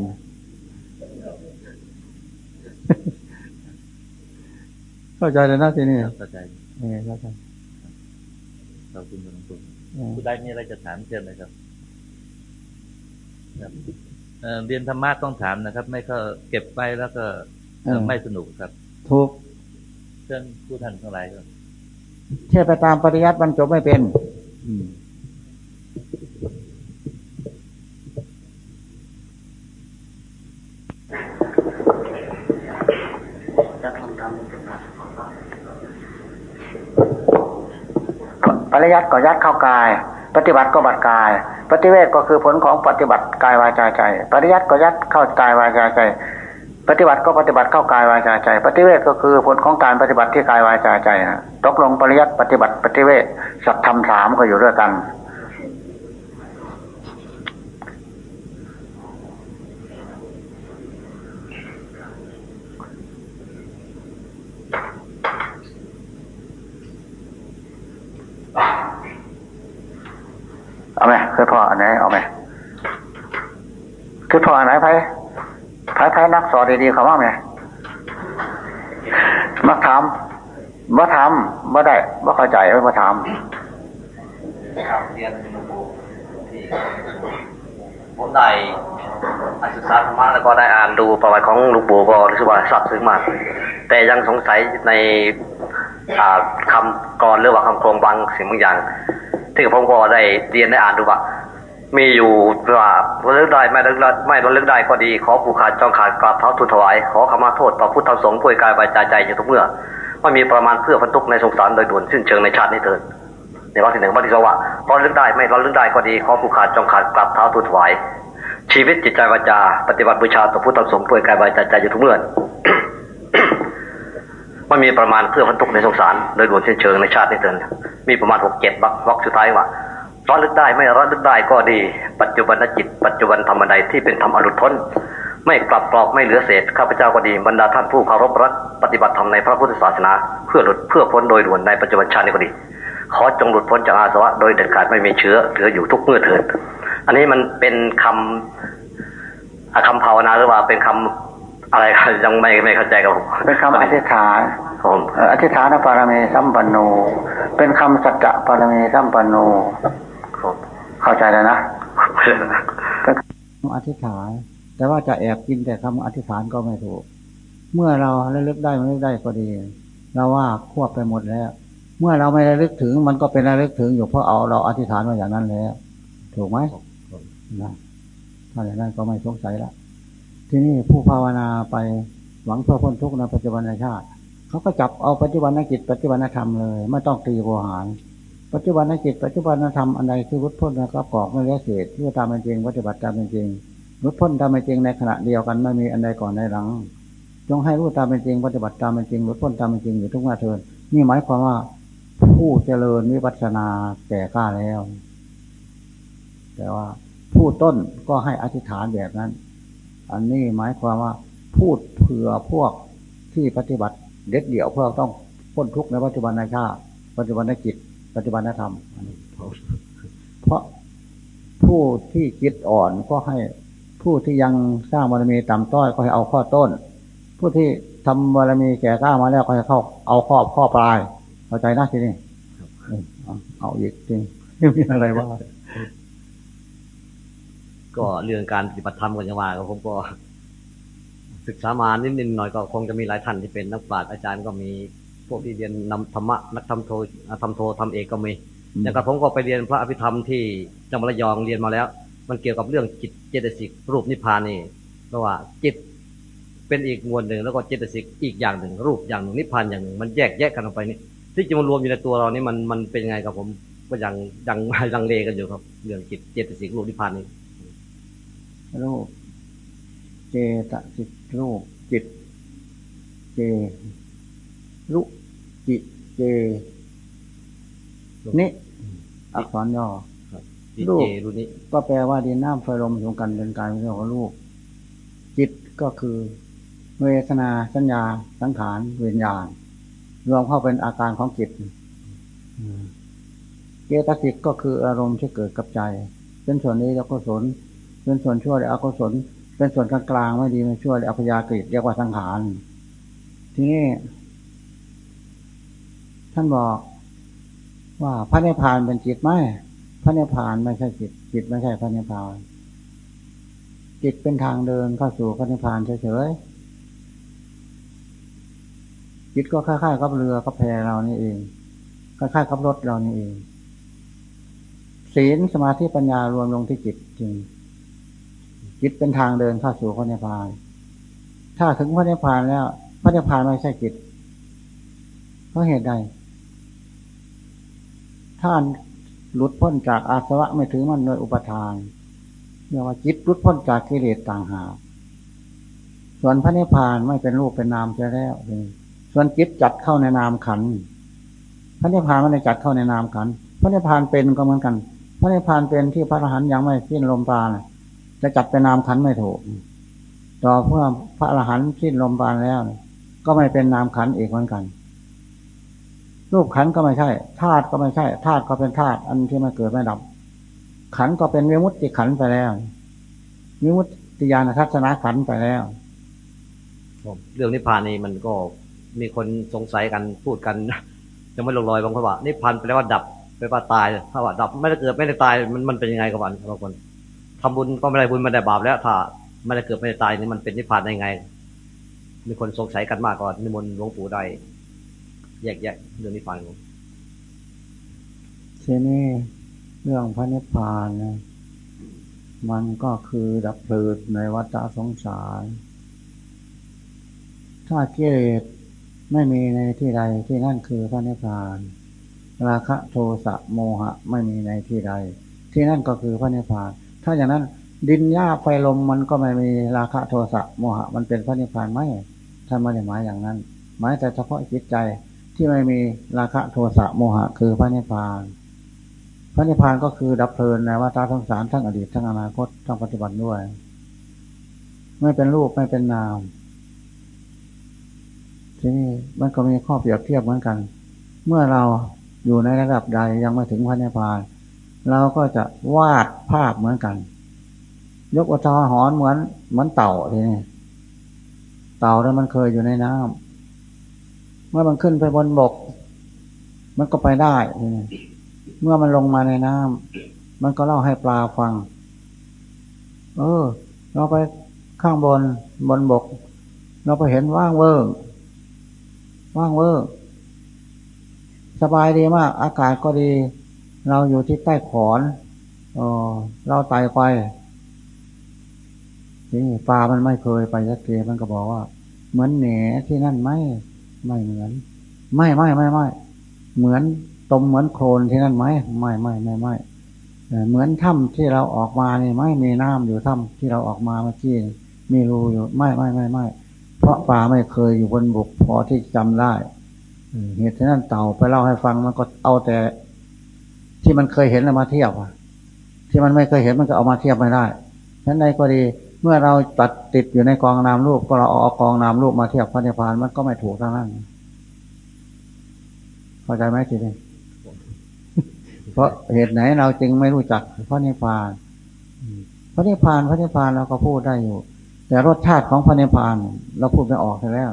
เข้าใจเลยนะทีนี้เข้าใจเออเข้าใจ ขอบคุณหลวงปู่ผู้ใดมีอะไรจะถามเชิญเลยครับเรียนธรรมะต้องถามนะครับ ไม่ก็เก็บไปแล้วก็ไม่สนุกครับถูกเชิญผู้ท่านทั้งหลายครับเชื่อไปตามปริยัติบรรจบไม่เป็น อืม ปริยัติก็ยัดเข้ากาย ปฏิบัติก็บัดกาย ปฏิเวทก็คือผลของปฏิบัติกายวาจาใจ ปริยัติก็ยัดเข้ากายวาจาใจ ปฏิบัติก็ปฏิบัติเข้ากายวาจาใจ ปฏิเวทก็คือผลของการปฏิบัติที่กายวาจาใจตกลงปริยัติปฏิบัติปฏิเวทสัตธรรมสามก็อยู่ด้วยกัน เอาไหมคือพออันไหนเอาไหมคือพออันไหนไพ่ไพ่ไพ่นักสอนดีๆเขาว่าไหมมาถามมาถามมาได้มาเข้าใจไม่มาถามเรียนผมได้ศึกษาธรรมะแล้วก็ได้อ่านดูประวัติของหลวงปู่ก็รู้สึกว่าสับซึ้งมาก แต่ยังสงสัยในคำกรหรือว่าคำโครงบางสิ่งบางอย่าง ที่ผมก็ได้เรียนได้อ่านดูว่ามีอยู่ว่าระลึกได้ไม่ระลึกได้ไม่ระลึกได้ก็ดี ขอผูกขาดจองขาดกราบเท้าทูลถวาย ขอขมาโทษต่อพุทธสงฆ์ผู้กายวาจาใจอยู่ทุกเมื่อไม่มีประมาณเพื่อพันทุกในสงสารโดยด่วนสิ้นเชิงในชาตินี้เถิดในวันที่หนึ่งวันที่สองว่าระลึกได้ไม่ระลึกได้ก็ดี ขอผูกขาดจองขาดกราบเท้าทูลถวายชีวิตจิตใจวาจา ปฏิบัติบูชาต่อพุทธสงฆ์ผู้กายวาจาใจอยู่ทุกเมื่อ มันมีประมาณเพื่อพันทุกในสงสาร โดยดวนสิ้นเชิงในชาตินี้เถิดมีประมาณหกเจ็ดบักวักสุดท้ายว่าระลึกได้ไม่ระลึกได้ก็ดี ปัจจุบันจิต ปัจจุบันธรรมใดที่เป็นธรรมอรุณพ้นไม่กลับกรอกไม่เหลือเศษข้าพเจ้าก็ดีบรรดาท่านผู้เคารพรักปฏิบัติธรรมในพระพุทธศาสนา เพื่อหลุดเพื่อพ้นโดยด่วนในปัจจุบันชาตินี้ก็ดี ขอจงหลุดพ้นจากอาสวะโดยเด็ดขาดไม่มีเชื้อเหลืออยู่ทุกเมื่อเถิด อันนี้มันเป็นคำคำภาวนาหรือว่าเป็นคำ อะไรยังไม่ไม่เข้าใจกับผมเป็นคำอธิษฐานผมอธิษฐานปารมีสัมปันโนเป็นคำสัจจะปารมีสัมปันโนเข้าใจแล้วนะก็อธิษฐาน แต่ว่าจะแอบกินแต่คำอธิษฐานก็ไม่ถูก เมื่อเราระลึกได้ไม่ได้ก็ดีเราว่าควบไปหมดแล้ว เมื่อเราไม่ระลึกถึงมันก็เป็นระลึกถึงอยู่เพราะเอาเราอธิษฐานมาอย่างนั้นแล้ว ถูกไหมนะถ้าอย่างนั้นก็ไม่สงสัยละ ที่นี่ผู้ภาวนาไปหวังเพื่อพ้นทุกข์ในปัจจุบันชาติเขาก็จับเอาปัจจุบันจิตปัจจุบันธรรมเลยไม่ต้องตีโวหารปัจจุบันจิตปัจจุบันธรรมอันใดที่รุดพ้นนะครับกอกไม่เลี้ยเศษที่ตามเป็นจริงปฏิบัติตามเป็นจริงรุดพ้นตามเป็นจริงในขณะเดียวกันไม่มีอันใดก่อนในหลัง จงให้รู้ตามเป็นจริงปฏิบัติตามเป็นจริงรุดพ้นตามเป็นจริงอยู่ทุกเมื่อเทินนี่หมายความว่าผู้เจริญวิปัสสนาแก่กล้าแล้ว แต่ว่าผู้ต้นก็ให้อธิษฐานแบบนั้น อันนี้หมายความว่าพูดเผื่อพวกที่ปฏิบัติเด็ดเดี่ยวเพื่อต้องพ้นทุกข์ในปัจจุบันในชาติปัจจุบันในจิต ปัจจุบันในธรรมเพราะผู้ที่จิตอ่อนก็ให้ผู้ที่ยังสร้างบารมีต่ำต้อยก็ให้เอาข้อต้น ผู้ที่ทำบารมีแก่กล้ามาแล้วก็ให้เข้าเอาข้อข้อปลายเข้าใจนะทีนี้เอาอีกจริงไม่มีอะไรว่า ก็เรื่องการปฏิบัติธรรมกันยังว่าผมก็ ศึกษามานิดนิดหน่อยก็คงจะมีหลายท่านที่เป็นนักปราชญ์อาจารย์ก็มีพวกที่เรียนนำธรรมะนักธรรมโททำโททำเอกก็มีอย่างกับผมก็ไปเรียนพระอภิธรรมที่จังหวัดระยองเรียนมาแล้ว มันเกี่ยวกับเรื่องจิตเจตสิกรูปนิพพานนี่เพราะว่าจิตเป็นอีกมวลหนึ่งแล้วก็เจตสิกอีกอย่างหนึ่ง รูปอย่างหนึ่งนิพพานอย่างหนึ่ง มันแยกแยกกันออกไปนี่ที่จะมารวมอยู่ในตัวเรานี่มันมันเป็นยังไงกับผมก็ยังยังยังเลกันอยู่ครับ เรื่องจิตเจตสิกรูปนิพพานนี่ รูป เจตสิกรูปจิต เจรุจิเจนี่อักษรย่อรูปก็แปลว่าดินน้ำไฟลมรวมกันเป็นการเรียกว่ารูป จิตก็คือเวทนาสัญญา สังขารวิญญาณรวมเข้าเป็นอาการของจิตเจตสิกก็คืออารมณ์ที่เกิดกับใจเป็นส่วนนี้แล้วก็สน เป็นส่วนชั่วหรืออกุศล เป็นส่วนกลางๆไม่ดีไม่ชั่วหรืออภยากฤิเรียกว่าสังขารทีนี้ ท่านบอกว่าพระนิพพานเป็นจิตไหมพระนิพพานไม่ใช่จิต จิตไม่ใช่พระนิพพาน จิตเป็นทางเดินเข้าสู่พระนิพพานเฉยๆจิตก็คล้ายๆกับเรือกับแพเรานี่เองคล้ายๆกับรถเรานี่เองศีลสมาธิปัญญารวมลงที่จิตจริง จิตเป็นทางเดินเข้าสู่พระนิพพาน ถ้าถึงพระนิพพานแล้ว พระนิพพานไม่ใช่จิต เพราะเหตุใด ท่านหลุดพ้นจากอาสวะไม่ถือมันโดยอุปทานเรียกว่าจิตหลุดพ้นจากกิเลสต่างหากส่วนพระนิพพานไม่เป็นรูปเป็นนามจะแล้วส่วนจิตจัดเข้าในนามขัน พระนิพพานไม่ได้จัดเข้าในนามขัน พระนิพพานเป็นก็เหมือนกัน พระนิพพานเป็นที่พระอรหันต์ยังไม่สิ้นลมปราณ จะจัดเป็นนามขันไม่ถูกต่อเพื่อพระอรหันต์สิ้นลมปราณแล้ว ก็ไม่เป็นนามขันอีกเหมือนกัน รูปขันก็ไม่ใช่ธาตุก็ไม่ใช่ธาตุก็เป็นธาตุอันที่ไม่เกิดไม่ดับ ขันก็เป็นวิมุตติขันไปแล้ววิมุตติญาณทัศนขันไปแล้วเรื่องนิพพานนี่มันก็มีคนสงสัยกันพูดกันยังไม่ลงรอยบางคนว่านิพพานแปลว่าดับแปลว่าตายถ้าว่าดับไม่ได้เกิดไม่ได้ตายมันมันเป็นยังไงกับวันบางคน ทำบุญก็ไม่ได้บุญไม่ได้บาปแล้วถ้าไม่ได้เกิดไม่ได้ตายนี่มันเป็นนิพพานได้ไง มีคนสงสัยกันมากก่อนนิมนต์หลวงปู่ได้แยกแยะเรื่องนิพพานทีนี้เรื่องพระนิพพานนะมันก็คือดับเพลิดในวัฏสงสาร ถ้าเกิดไม่มีในที่ใดที่นั่นคือพระนิพพาน ราคะโทสะโมหะไม่มีในที่ใด ที่นั่นก็คือพระนิพพาน ถ้าอย่างนั้น ดินหญ้าไฟลมมันก็ไม่มีราคะโทสะโมหะ มันเป็นพระนิพพานไหมท่านไม่ได้หมายอย่างนั้น หมายแต่เฉพาะจิตใจที่ไม่มีราคะโทสะโมหะ คือพระนิพพาน พระนิพพานก็คือดับเพลินในวัฏสงสารทั้งอดีตทั้งอนาคตทั้งปัจจุบันด้วย ไม่เป็นรูปไม่เป็นนามทีนี้มันก็มีข้อเปรียบเทียบเหมือนกัน เมื่อเราอยู่ในระดับใดยังไม่ถึงพระนิพพาน เราก็จะวาดภาพเหมือนกัน ยกอุทาหรณ์เหมือนเหมือนเต่าทีนี้เต่าแล้วมันเคยอยู่ในน้ำมื่อมันขึ้นไปบนบก มันก็ไปได้เมื่อมันลงมาในน้ำมันก็เล่าให้ปลาฟัง เออ เราไปข้างบนบนบก เราไปเห็นว่างเวิร์ว่างเวิร์สบายดีมาก อากาศก็ดี เราอยู่ที่ใต้ขอนออเราไต่ไปนี่ปลามันไม่เคยไปสักทีมันก็บอกว่า เหมือนแหนที่นั่นไหมไม่เหมือน ไม่ไม่ไม่ไม่เหมือนตมเหมือนโคลนที่นั่นไหมไม่ไม่ไม่ไม่เหมือนถ้ำที่เราออกมานี่ไม่มีน้ำอยู่ถ้ำที่เราออกมาเมื่อกี้มีรูอยู่ไม่ไม่ไม่ไม่เพราะป่าไม่เคยอยู่บนบกพอที่จำได้เหตุฉะนั้นเต่าไปเล่าให้ฟังมันก็เอาแต่ ที่มันเคยเห็นแล้วมาเทียบอะที่มันไม่เคยเห็นมันก็เอามาเทียบไม่ได้ฉะนั้นในก็ดีเมื่อเราตัดติดอยู่ในกองนามรูป ก็เราเอากองนามรูปมาเทียบพระนิพพานมันก็ไม่ถูกทั้งนั้นเข้าใจไหมทีนี้เพราะเหตุไหนเราจึงไม่รู้จักพระนิพพานพระนิพพานพระนิพพานเราก็พูดได้อยู่ แต่รสชาติของพระนิพพานเราพูดไม่ออกแล้ว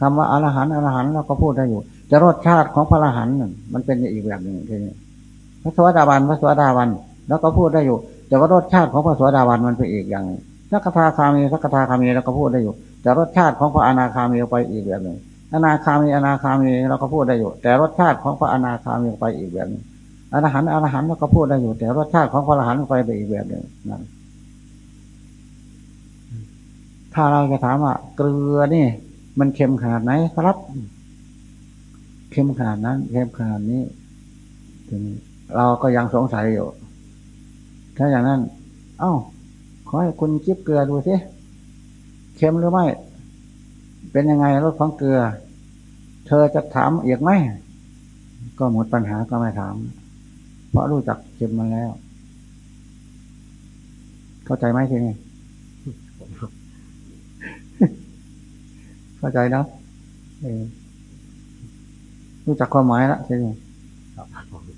คำว่าอรหันต์อรหันต์เราก็พูดได้อยู่ แต่รสชาติของพระอรหันต์มันเป็นอีกแบบหนึ่งทีนี้ พระสวัสดาบันพระสวัสดาบัน แล้วก็พูดได้อยู่ แต่ว่ารสชาติของพระสวัสดาบันมันเป็นอีกอย่างสักทาคามีสักทาคามีเราก็พูดได้อยู่ แต่รสชาติของพระอนาคามีไปอีกแบบหนึ่งอนาคามีอนาคามีเราก็พูดได้อยู่ แต่รสชาติของพระอนาคามีไปอีกแบบหนึ่งอรหันต์อรหันต์เราก็พูดได้อยู่ แต่รสชาติของพระอรหันต์ไปไปอีกแบบหนึ่งนั่นถ้าเราจะถามว่าเกลือนี่ มันเค็มขนาดไหนครับ เค็มขนาดนั้นเค็มขนาดนี้ถึง เราก็ยังสงสัยอยู่ ถ้าอย่างนั้น เอ้า ขอให้คุณจิบเกลือดูสิเค็มหรือไม่ เป็นยังไงรสของเกลือ เธอจะถามอีกไหม ก็หมดปัญหาก็ไม่ถาม เพราะรู้จักเค็มมาแล้ว เข้าใจไหมทีนี้เข้าใจนะรู้จักความหมายแล้วใช่ไหม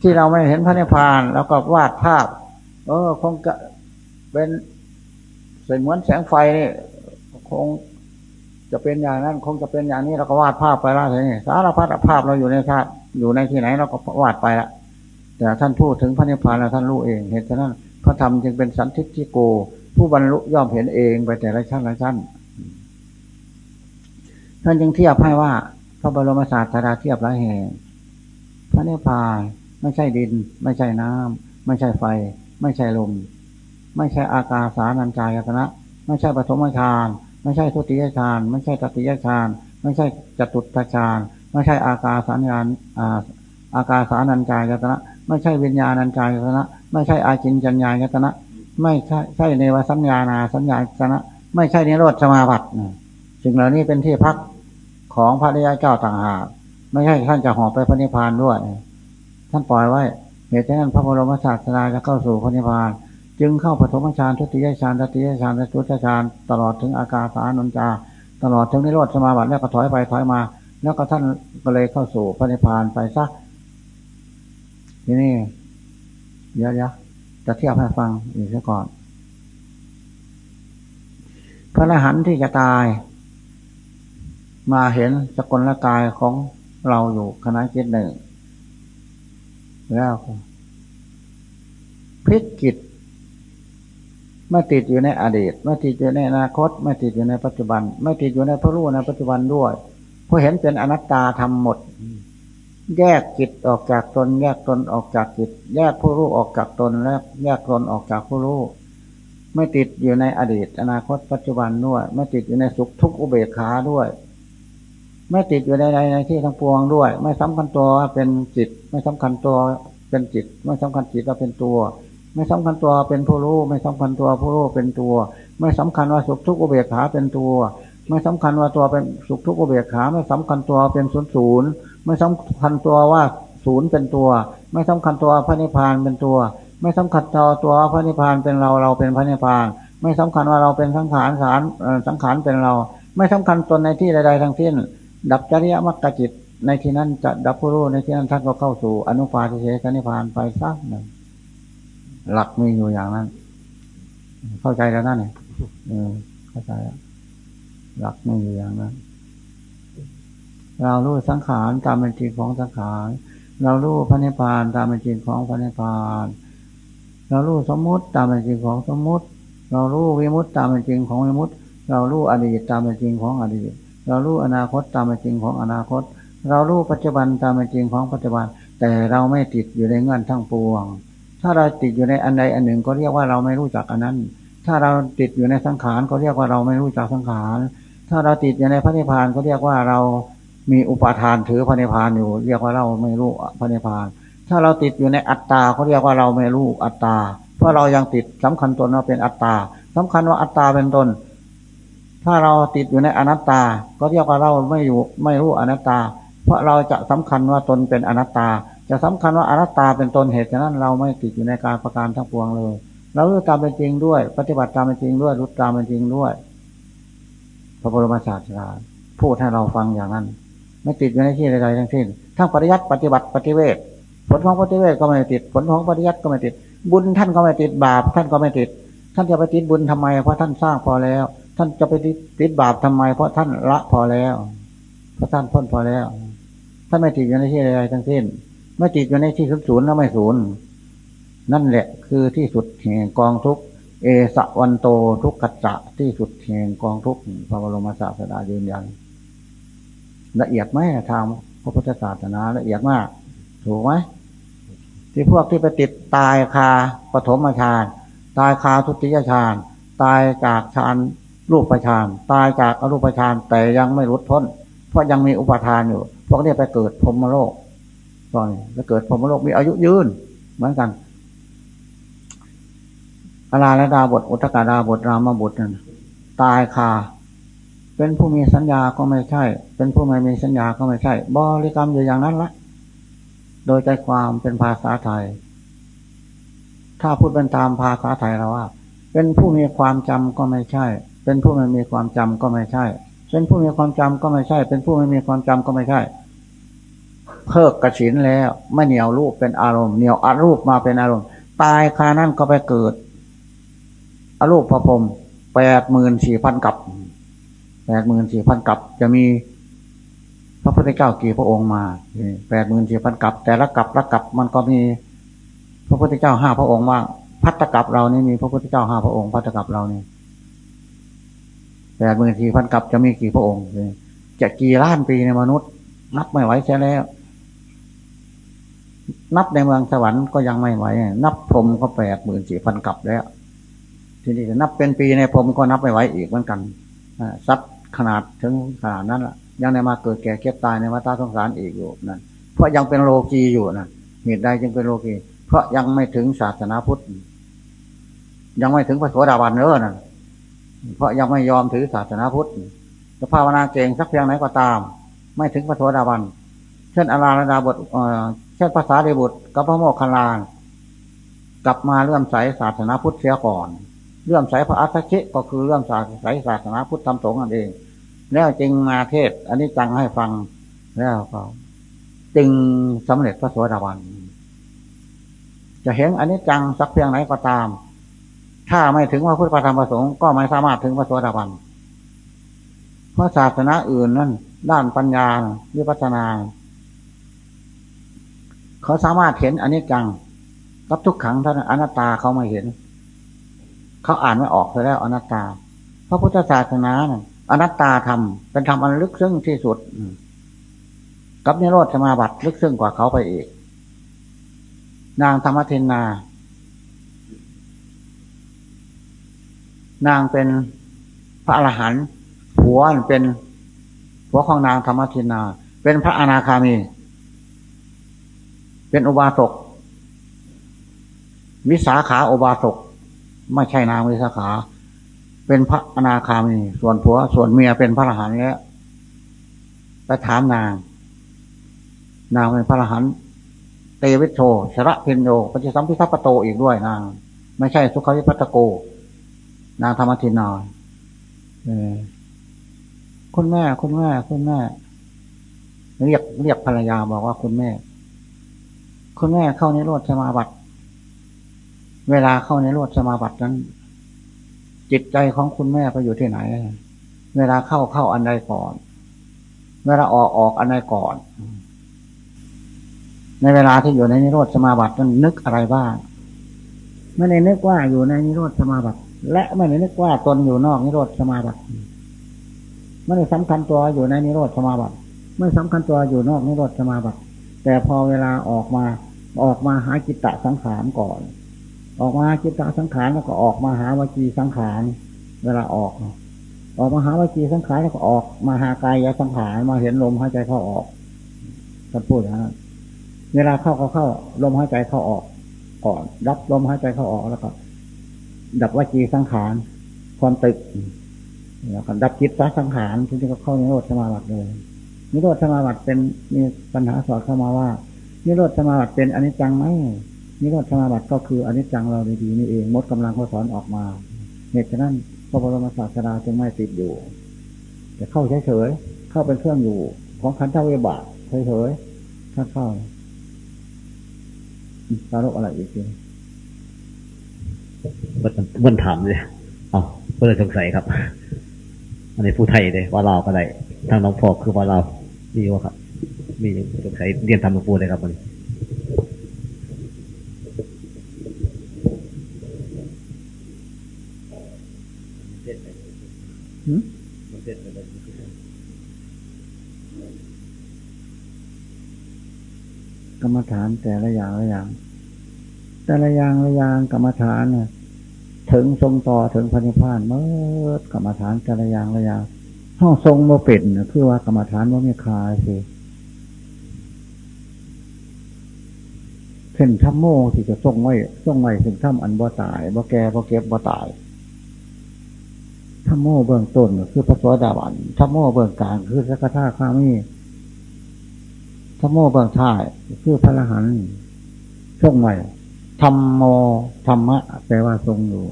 ที่เราไม่เห็นพระนิพพานแล้วก็วาดภาพ เออ คงจะเป็นเสมือนแสงไฟนี่คงจะเป็นอย่างนั้น คงจะเป็นอย่างนี้เราก็วาดภาพไปแล้วใช่ไหมสารพัดภาพเราอยู่ในชาติอยู่ในที่ไหนเราก็วาดไปละแต่ท่านพูดถึงพระนิพพานแล้วท่านรู้เองเหตุฉะนั้นพระธรรมจึงเป็นสันทิฏฐิโก ผู้บรรลุย่อมเห็นเองไปแต่ละชั้นละชั้นท่านจึงเทียบให้ว่า พระบรมศาสดาเทียบหลายแห่งพระนิพพาน ไม่ใช่ดิน ไม่ใช่น้ำไม่ใช่ไฟ ไม่ใช่ลม ไม่ใช่อากาศสานัญจายตนะ ไม่ใช่ปฐมฌาน ไม่ใช่ทุติยฌาน ไม่ใช่ตติยฌาน ไม่ใช่จตุตฌาน ไม่ใช่อากาศสัญญาณอากาศสานัญจายตนะ ไม่ใช่วิญญาณัญจายตนะ ไม่ใช่อาจินจัญญายตนะ ไม่ใช่ใช่เนวสัญญานาสัญญาตนะ ไม่ใช่นิโรธสมาบัติสิ่งเหล่านี้เป็นที่พักของพระริยเจ้าต่างหากไม่ใช่ท่านจะหอบไปพระนิพพานด้วย ท่านปล่อยไว้ เหตุฉะนั้นพระบรมศาสดาจะเข้าสู่พระนิพพาน จึงเข้าปฐมฌานทุติยฌานตติยฌานและจุตฌานตลอดถึงอากาสานุนจา ตลอดถึงนิโรธสมาบัติแล้วก็ถอยไปถอยมา แล้วก็ท่านก็เลยเข้าสู่พระนิพพานไปซะทีนี้เดี๋ยวๆจะเทียบให้ฟังอีกสักก่อน พระอรหันต์ที่จะตาย มาเห็นสกลกายของเราอยู่คณะจิตหนึ่ง แล้วพลิกกิจม่ติดอยู่ในอดีตไม่ติดอยู่ในอนาคตไม่ติดอยู่ในปัจจุบันไม่ติดอยู่ในพระรู้ในปัจจุบันด้วยเพราะเห็นเป็นอนัตตาทำหมด แยกจิตออกจากตน แยกตนออกจากจิต แยกผู้รู้ออกจากตนและแยกตนออกจากผู้รู้ไม่ติดอยู่ในอดีต อนาคตปัจจุบันด้วยไม่ติดอยู่ในสุขทุกข์อุเบกขาด้วยไม่ติดอยู่ในในในที่ทั้งปวงด้วย ไม่สำคัญตัวเป็นจิต ไม่สำคัญตัวเป็นจิต ไม่สำคัญจิตว่าเป็นตัว ไม่สำคัญตัวเป็นผู้รู้ ไม่สำคัญตัวผู้รู้เป็นตัว ไม่สำคัญว่าสุขทุกข์อุเบกขาเป็นตัว ไม่สำคัญว่าตัวเป็นสุขทุกข์อุเบกขา ไม่สำคัญตัวเป็นศูนย์ศูนย์ไม่สำคัญตัวว่าศูนย์เป็นตัว ไม่สำคัญตัวพระนิพพานเป็นตัว ไม่สำคัญตัวตัวพระนิพพานเป็นเราเราเป็นพระนิพพาน ไม่สำคัญว่าเราเป็นสังขารสารสังขารเป็นเรา ไม่สำคัญตนในที่ใดๆทั้งสิ้น ดับจริยมรรคจิต ในที่นั้นจะดับผู้รู้ในที่นั้นท่านก็เข้าสู่อนุปาทิเสสนิพานไปสักหนึ่งหลักมีอยู่อย่างนั้น เข้าใจแล้วนั่นเนี่ยเข้าใจแล้วหลักมีอยู่อย่างนั้น เรารู้สังขารตามเป็นจริงของสังขารเรารู้พระนิพพานตามเป็นจริงของพระนิพพาน เรารู้สมมุติตามเป็นจริงของสมมุติ เรารู้วิมุตตามเป็นจริงของวิมุตเรารู้อดีตตามเป็นจริงของอดีต เรารู้อนาคตตามเป็นจริงของอนาคต เรารู้ปัจจุบันตามเป็นจริงของปัจจุบัน แต่เราไม่ติดอยู่ในเงื่อนทั้งปวง ถ้าเราติดอยู่ในอันใดอันหนึ่งก็เรียกว่าเราไม่รู้จักอันนั้น ถ้าเราติดอยู่ในสังขารก็เรียกว่าเราไม่รู้จักสังขาร ถ้าเราติดอยู่ในพระนิพพานก็เรียกว่าเรามีอุปาทานถือพระนิพพานอยู่ เรียกว่าเราไม่รู้พระนิพพาน ถ้าเราติดอยู่ในอัตตาเขาเรียกว่าเราไม่รู้อัตตา เพราะเรายังติดสำคัญตนว่าเป็นอัตตาสำคัญว่าอัตตาเป็นตน ถ้าเราติดอยู่ในอนัตตา ก็เรียกว่าเราไม่อยู่ไม่รู้อนัตตา เพราะเราจะสำคัญว่าตนเป็นอนัตตา จะสำคัญว่าอนัตตาเป็นตนเหตุฉะนั้นเราไม่ติดอยู่ในการประการทั้งปวงเลย เรารู้ตามเป็นจริงด้วย ปฏิบัติตามเป็นจริงด้วยรู้ตามเป็นจริงด้วย พระบรมศาสดาพูดให้เราฟังอย่างนั้น ไม่ติดอยู่ในที่ใดๆทั้งสิ้นทั้งปริยัติปฏิบัติปฏิเวทผลของปฏิเวทก็ไม่ติด ผลของปริยัติก็ไม่ติด บุญท่านก็ไม่ติดบาป ท่านก็ไม่ติด ท่านจะไปติดบุญทำไม เพราะท่านสร้างพอแล้ว ท่านจะไปติดบาปทำไม เพราะท่านละพอแล้ว เพราะท่านพ้นพอแล้ว ท่าไม่ติดอยู่ในที่ใดๆทั้งสิ้นไม่ติดอยู่ในที่ศูนย์แล้วไม่ศูนย์นั่นแหละคือที่สุดแห่งกองทุกเอสวันโตทุกขจะที่สุดแห่งกองทุกพระบรมศาสดายืนยันละเอียดไหมทางพระพุทธศาสนาละเอียดมาก ถูกไหมที่พวกที่ไปติดตายคาปฐมฌานตายคาทุติยฌานตายจากฌานรูปฌานตายจากอรูปฌานแต่ยังไม่รุดพ้น เพราะยังมีอุปทานอยู่ พวกนี้ไปเกิดพรมโลกตอนนี้ไปเกิดพรมโลกมีอายุยืน เหมือนกันอาราและดาบทอุตกาดาบทรามบุตรนั่นตายคา เป็นผู้มีสัญญาก็ไม่ใช่ เป็นผู้ไม่มีสัญญาก็ไม่ใช่ บริกรรมอยู่อย่างนั้นละ โดยใจความเป็นภาษาไทย ถ้าพูดเป็นตามภาษาไทยเราว่า เป็นผู้มีความจำก็ไม่ใช่ เป็นผู้ไม่มีความจำก็ไม่ใช่ เป็นผู้มีความจำก็ไม่ใช่ เป็นผู้ไม่มีความจำก็ไม่ใช่ เพิกกระฉินแล้วไม่เหนียวรูปเป็นอารมณ์เหนียวอารูปมาเป็นอารมณ์ ตายคานั่นก็ไปเกิดอรูปพระพรมแปดหมื่นสี่พันกับแปดหมื่นสี่พันกับจะมีพระพุทธเจ้ากี่พระองค์มาแปดหมื่นสี่พันกับ แต่ละกับละกับมันก็มีพระพุทธเจ้าห้าพระองค์ว่าพัตกับเรานี่มีพระพุทธเจ้าห้าพระองค์พัตกับเรานี่ แปดหมื่นสี่พันกับจะมีกี่พระองค์จะกี่ล้านปีในมนุษย์ นับไม่ไหวใช่แล้ว นับในเมืองสวรรค์ก็ยังไม่ไหว นับพรมก็แปดหมื่นสี่พันกับแล้ว ทีนี้นับเป็นปีในพรมก็นับไม่ไหวอีกเหมือนกันทรัพย์ขนาดถึงขนาดนั้นละยังในมาเกิดแก่เก็บตายในวัฏสงสารอีกอยู่นั่นเพราะยังเป็นโลกีอยู่นะเหตุใดจึงเป็นโลกีเพราะยังไม่ถึงศาสนาพุทธ ยังไม่ถึงพระโสดาบันเนอนะ เพราะยังไม่ยอมถือศาสนาพุทธจะภาวนาเก่งสักเพียงไหนก็ตาม ไม่ถึงพระโสดาบัน เช่นอาราดาบทเช่นภาษาเดบุตรกับพระโมคคัลลานกลับมาเลื่อมใสศาสนาพุทธเสียก่อนเรื่องสพระอัสชิก็คือเรื่องศาสศาสนาพุทธธรรมสงฆ์นั่นเอง แล้วจึงมาเทศอันนี้จังให้ฟังแล้วก็จึงสำเร็จพระสวสดาวันจะเห็นอันนี้จังสักเพียงไหนก็ตาม ถ้าไม่ถึงว่าพุทธธรรมประสงค์ก็ไม่สามารถถึงพระสวสดาวันเพราะศาสนาอื่นนั่นด้านปัญญาวิปัสนา เขาสามารถเห็นอันนี้จังกับทุกขังท่านอนัตตาเขาไม่เห็น เขาอ่านไม่ออกแล้วอนัตตา พระพุทธศาสนาเนี่ยอนัตตาธรรมเป็นธรรมอันลึกซึ้งที่สุดกับนิโรธสมาบัติลึกซึ้งกว่าเขาไปอีก นางธรรมเทนนา นางเป็นพระอรหันต์ผัวเป็นผัวของนางธรรมทนนา เป็นพระอนาคามี เป็นอุบาสกวิสาขาอุบาสกไม่ใช่นางวิสาขา เป็นพระอนาคามี ส่วนผัว ส่วนเมียเป็นพระอรหันต์เนี้ยไปถามนาง นางเป็นพระอรหันต์เตวิโชชระเพนโยปฏิสัมพิทัปโตอีกด้วยนาง ไม่ใช่สุขวิพัตโก นางธรรมทินนเออคุณแม่ คุณแม่ คุณแม่ เรียกเรียกภรรยาบอกว่าคุณแม่ คุณแม่เข้าในรถสมาบัติ เวลาเข้าในรวดสมาบัตินั้น จิตใจของคุณแม่ไปอยู่ที่ไหน เวลาเข้าเข้าอันใดก่อน เวลาออกออกอันใดก่อน ในเวลาที่อยู่ในนิโรธสมาบัตินั้นนึกอะไรบ้างไม่ได้นึกว่าอยู่ในนิโรธสมาบัติ และไม่ได้นึกว่าตนอยู่นอกนิโรธสมาบัติไม่ได้สำคัญตัวอยู่ในนิโรธสมาบัติไม่สำคัญตัวอยู่นอกนิโรธสมาบัติแต่พอเวลาออกมาออกมาหาจิตตะสังขารก่อน ออกมาจิตตสังขารแล้วก็ออกมาหาวจีสังขารเวลาออก ออกมาหาวจีสังขารแล้วก็ออกมาหากายสังขารมาเห็นลมหายใจเข้าออกท่านพูดอย่างนั้นเวลาเข้าเขาเข้า ลมหายใจเข้าออก ก่อน รับลมหายใจเข้าออกแล้วก็ ดับวจีสังขารความตึกแล้วก็ดับจิตสังขารที่จะเข้าในโลดสมาบัติเลยนิโรธสมาบัติเป็นมีปัญหาสอดเข้ามาว่านิโรธสมาบัติเป็นอนิจจังไหมนิโรธสมาบัติก็คืออนิจจังเราดีๆนี่เองมดกำลังเขาสอนออกมาเหตุฉะนั้นพระบรมศาสดาจึงไม่ติดอยู่แต่เข้าเฉยๆเข้าเป็นเครื่องอยู่ ของขันธ์เวบาเฉยๆถ้าเข้าตาโรอะไรอีกที มันถามเลยเอาเพื่อสงสัยครับ อันนี้ผู้ไทยเลยว่าเราก็ได้ทางน้องพอกคือว่าเรามีวะครับ มีสงสัยเรียนทำหลวงปู่เลยครับวันนี้กรรมฐานแต่ละอย่างละอย่าง แต่ละอย่างละอย่างกรรมฐานเนี่ย ถึงทรงต่อถึงพันิพานเมื่อกรรมฐานแต่ละย่างละย่างห้องทรงมาเป็นคือว่ากรรมฐานว่ามีคาสิเส้นถ้ำโมที่จะทรงไว้ทรงไว้ถึงถ้ำอันบ่ตายบ่แก่บ่เก็บบ่ตายถ้ำโมเบื้องต้นคือพระสวสดาบันถ้ำโมเบื้องกลางคือสักท่าข้ามีถ้ำโมเบื้องท้ายคือพระรหันทรงไว้ ธรรมโมธรรมะแปลว่าทรงอยู่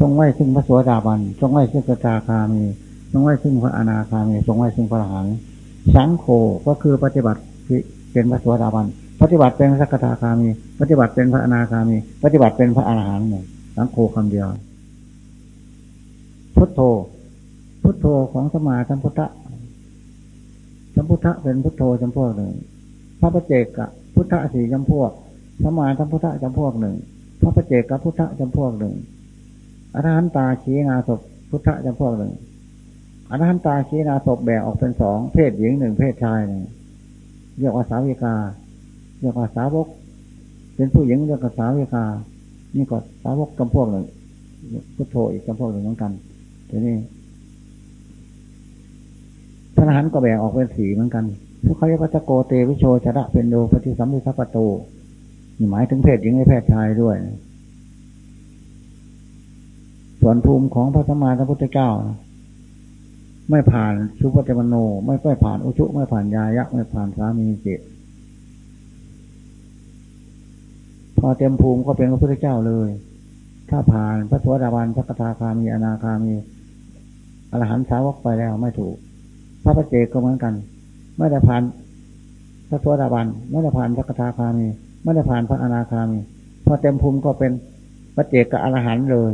ทรงไว้ซึ่งพระสวสดาบัน ทรงไว้ซึ่งพระจาคามี ทรงไว้ซึ่งพระอนาคามี ทรงไว้ซึ่งพระอรหันต์สังโฆก็คือปฏิบัติเป็นพระสวสดาบัน ปฏิบัติเป็นพระสกทาคามี ปฏิบัติเป็นพระอนาคามี ปฏิบัติเป็นพระอรหันต์หนึ่งสังโฆคำเดียว พุทโธ พุทโธของสมาสัมพุทธะสัมพุทธะเป็นพุทโธจำพวกหนึ่งพระปเจกะพุทธะสี่จำพวก สมาสัมพุทธะจำพวกหนึ่ง พระปเจกะพุทธะจำพวกหนึ่งอรหันตาชีนาศพุทธะจำพวกหนึ่งอรหันตาชีนาศพแบ่งออกเป็นสองเพศหญิงหนึ่งเพศชายหนึ่งเรียกว่าสาวิกาเรียกว่าสาวก เป็นผู้หญิงเรียกว่าสาวิกา นี่ก็สาวกจำพวกหนึ่งพุทโธอีกจำพวกหนึ่งเหมือนกันทีนี้พระอรหันต์ก็แบ่งออกเป็นสีเหมือนกันผู้เขาเรียกว่าโกเตวิโชชระเป็นโดปฏิสัมพิทัปโต หมายถึงเพศหญิงและเพศชายด้วย ส่วนภูมิของพระสมมาสัมพุทธเจ้า ไม่ผ่านสุปฏิมโน ไม่ไม่ผ่านอุชุ ไม่ผ่านยายะ ไม่ผ่านสามีเจตพอเต็มภูมิก็เป็นพระพุทธเจ้าเลย ถ้าผ่านพระสวสดาบันพระกทาคามีอนาคามีอรหันต์สาวกไปแล้วไม่ถูก พระปเจกก็เหมือนกัน ไม่ได้ผ่านพระสวสดาบันไม่ได้ผ่านพระกทาคามี ไม่ได้ผ่านพระอนาคามีพอเต็มภูมิก็เป็นพระเจกกับอรหันเลย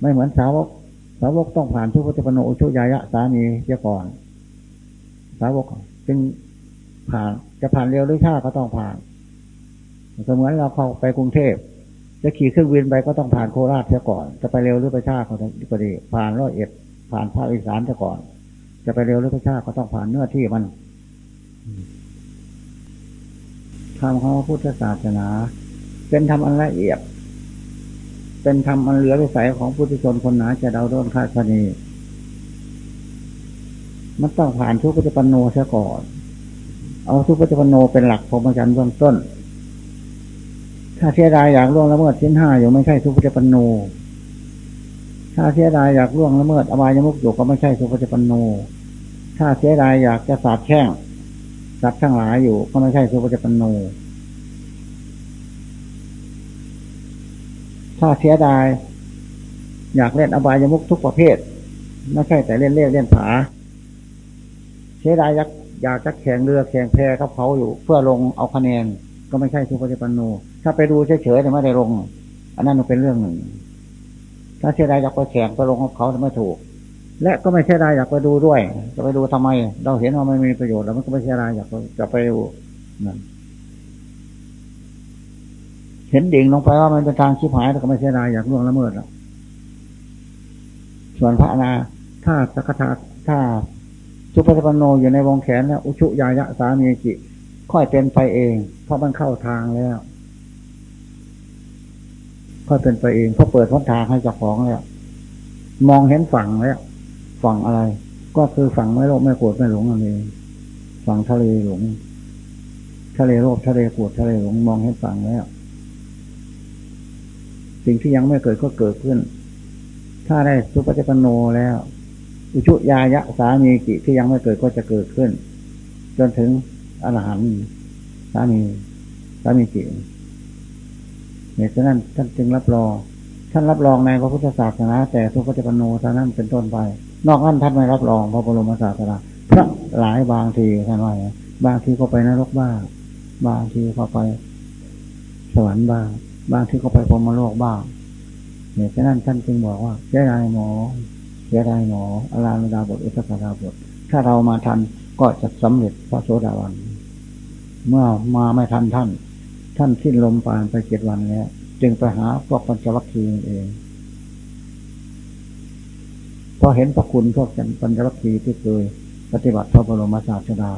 ไม่เหมือนสาวก สาวกต้องผ่านทุพุทธปโนชุยายะสามีเสียก่อน สาวกจึงผ่านจะผ่านเร็วหรือช้าก็ต้องผ่านเสมือนเราเข้าไปกรุงเทพจะขี่เครื่องบินไปก็ต้องผ่านโคราชเสียก่อน จะไปเร็วหรือไปช้าก็ดีผ่านร้อยเอ็ด ผ่านภาคอีสานเสียก่อน จะไปเร็วหรือไปช้าก็ต้องผ่านเนื้อที่มัน ธรรมของพระพุทธศาสนา เป็นธรรมอันละเอียด เป็นธรรมอันเหลือวิสัยของพุทธชนคนหนาจะเดาโดนคาดคะเนมันต้องผ่านทุกปัจจุบันโนเสียก่อน เอาทุกปัจจุบันโนเป็นหลักของประจันเบื้องต้น ถ้าเสียดายอยากล่วงละเมิดชิ้นห้าอยู่ไม่ใช่ทุกปัจจุบันโน ถ้าเสียดายอยากล่วงละเมิดอบายมุกอยู่ก็ไม่ใช่ทุกปัจจุบันโน ถ้าเสียดายอยากจะสาบแช่ง สัตว์ทั้งหลายอยู่ก็ไม่ใช่ทุปจจุบันโนถ้าเสียดาย อยากเล่นอบายมุกทุกประเภท ไม่ใช่แต่เล่นเล่นเล่นผา เสียดายอยากอยากจะแข่งเรือแข่งแพเขาเขาอยู่ เพื่อลงเอาคะแนน ก็ไม่ใช่สุปฏิปันโน ถ้าไปดูเฉยๆแต่ไม่ได้ลง อันนั้นเป็นเรื่องหนึ่ง ถ้าเสียดายอยากไปแข่งไปลงเขาไม่ถูก และก็ไม่เสียดายอยากไปดูด้วย จะไปดูทำไม เราเห็นว่าไม่มีประโยชน์แล้วมันก็ไม่เสียดายอยากจะไปดูนั่นเห็นดิ่งลงไปว่ามันเป็นทางชิบหายแต่ก็ไม่เสียดายอยากล่วงละเมิดแล้วส่วนพระนาถ้าสักทาถ้าสุปฏิปันโนอยู่ในวงแขนแล้วอุชุยายะสามีจิ ค่อยเป็นไปเอง เพราะมันเข้าทางแล้ว ค่อยเป็นไปเองเพราะเปิดท้องทางให้เจ้าของแล้วมองเห็นฝั่งแล้ว ฝั่งอะไร ก็คือฝั่งไม่โลภไม่โกรธไม่หลงอะไรฝั่งทะเลหลง ทะเลโลภทะเลโกรธทะเลหลงมองเห็นฝั่งแล้ว สิ่งที่ยังไม่เกิดก็เกิดขึ้น ถ้าได้สุปฏิปโนแล้ว อุชุยายะสามีกิที่ยังไม่เกิดก็จะเกิดขึ้น จนถึงอรหันต์สามีสามีจิเนี่ยฉะนั้นท่านจึงรับรองท่านรับรองในพระพุทธศาสนาแต่ทุกขจปโนเท่านั้นเป็นต้นไป นอกนั้นท่านไม่รับรองพระบรมศาสนาพราะหลายบางทีท่านว่าบางทีก็ไปนรกบ้าง บางทีก็ไปสวรรค์บ้าง บางทีก็ไปพรมโลกบ้างเนี่ยฉะนั้นท่านจึงบอกว่าเสียดายหมอเสียดายหมออาราลดาบทอุตสาดาบท ถ้าเรามาทันก็จะสำเร็จพระโสดาบัน เมื่อมาไม่ทันท่าน ท่านสิ้นลมปานไปเจ็ดวันแล้วจึงไปหาพวกปัญจวัคคีย์เอง พอเห็นพระคุณพวกปัญจวัคคีย์ที่เคยปฏิบัติพระบรมศาสดา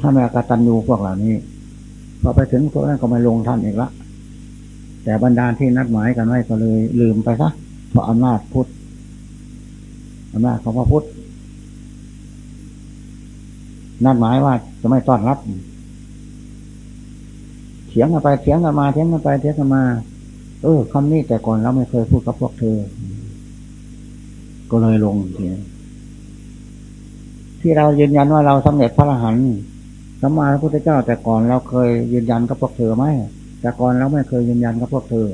ถ้าแม่กตัญญูพวกเหล่านี้พอไปถึงพวกนั้นก็ไม่ลงท่านอีกละ แต่บรรดาที่นัดหมายกันไว้ก็เลยลืมไปซะเพราะอำนาจพุทธอำนาจของพระพุทธนัดหมายว่าจะไม่ต้อนรับเถียงกันไปเถียงกันมาเถียงกันไปเถียงกันมา เออคำนี้แต่ก่อนเราไม่เคยพูดกับพวกเธอ ก็เลยลงทีที่เรายืนยันว่าเราสำเร็จพระอรหันต์สัมมาพระพุทธเจ้า แต่ก่อนเราเคยยืนยันกับพวกเธอไหมแต่ก่อนเราไม่เคยยืนยันกับพวกเธอ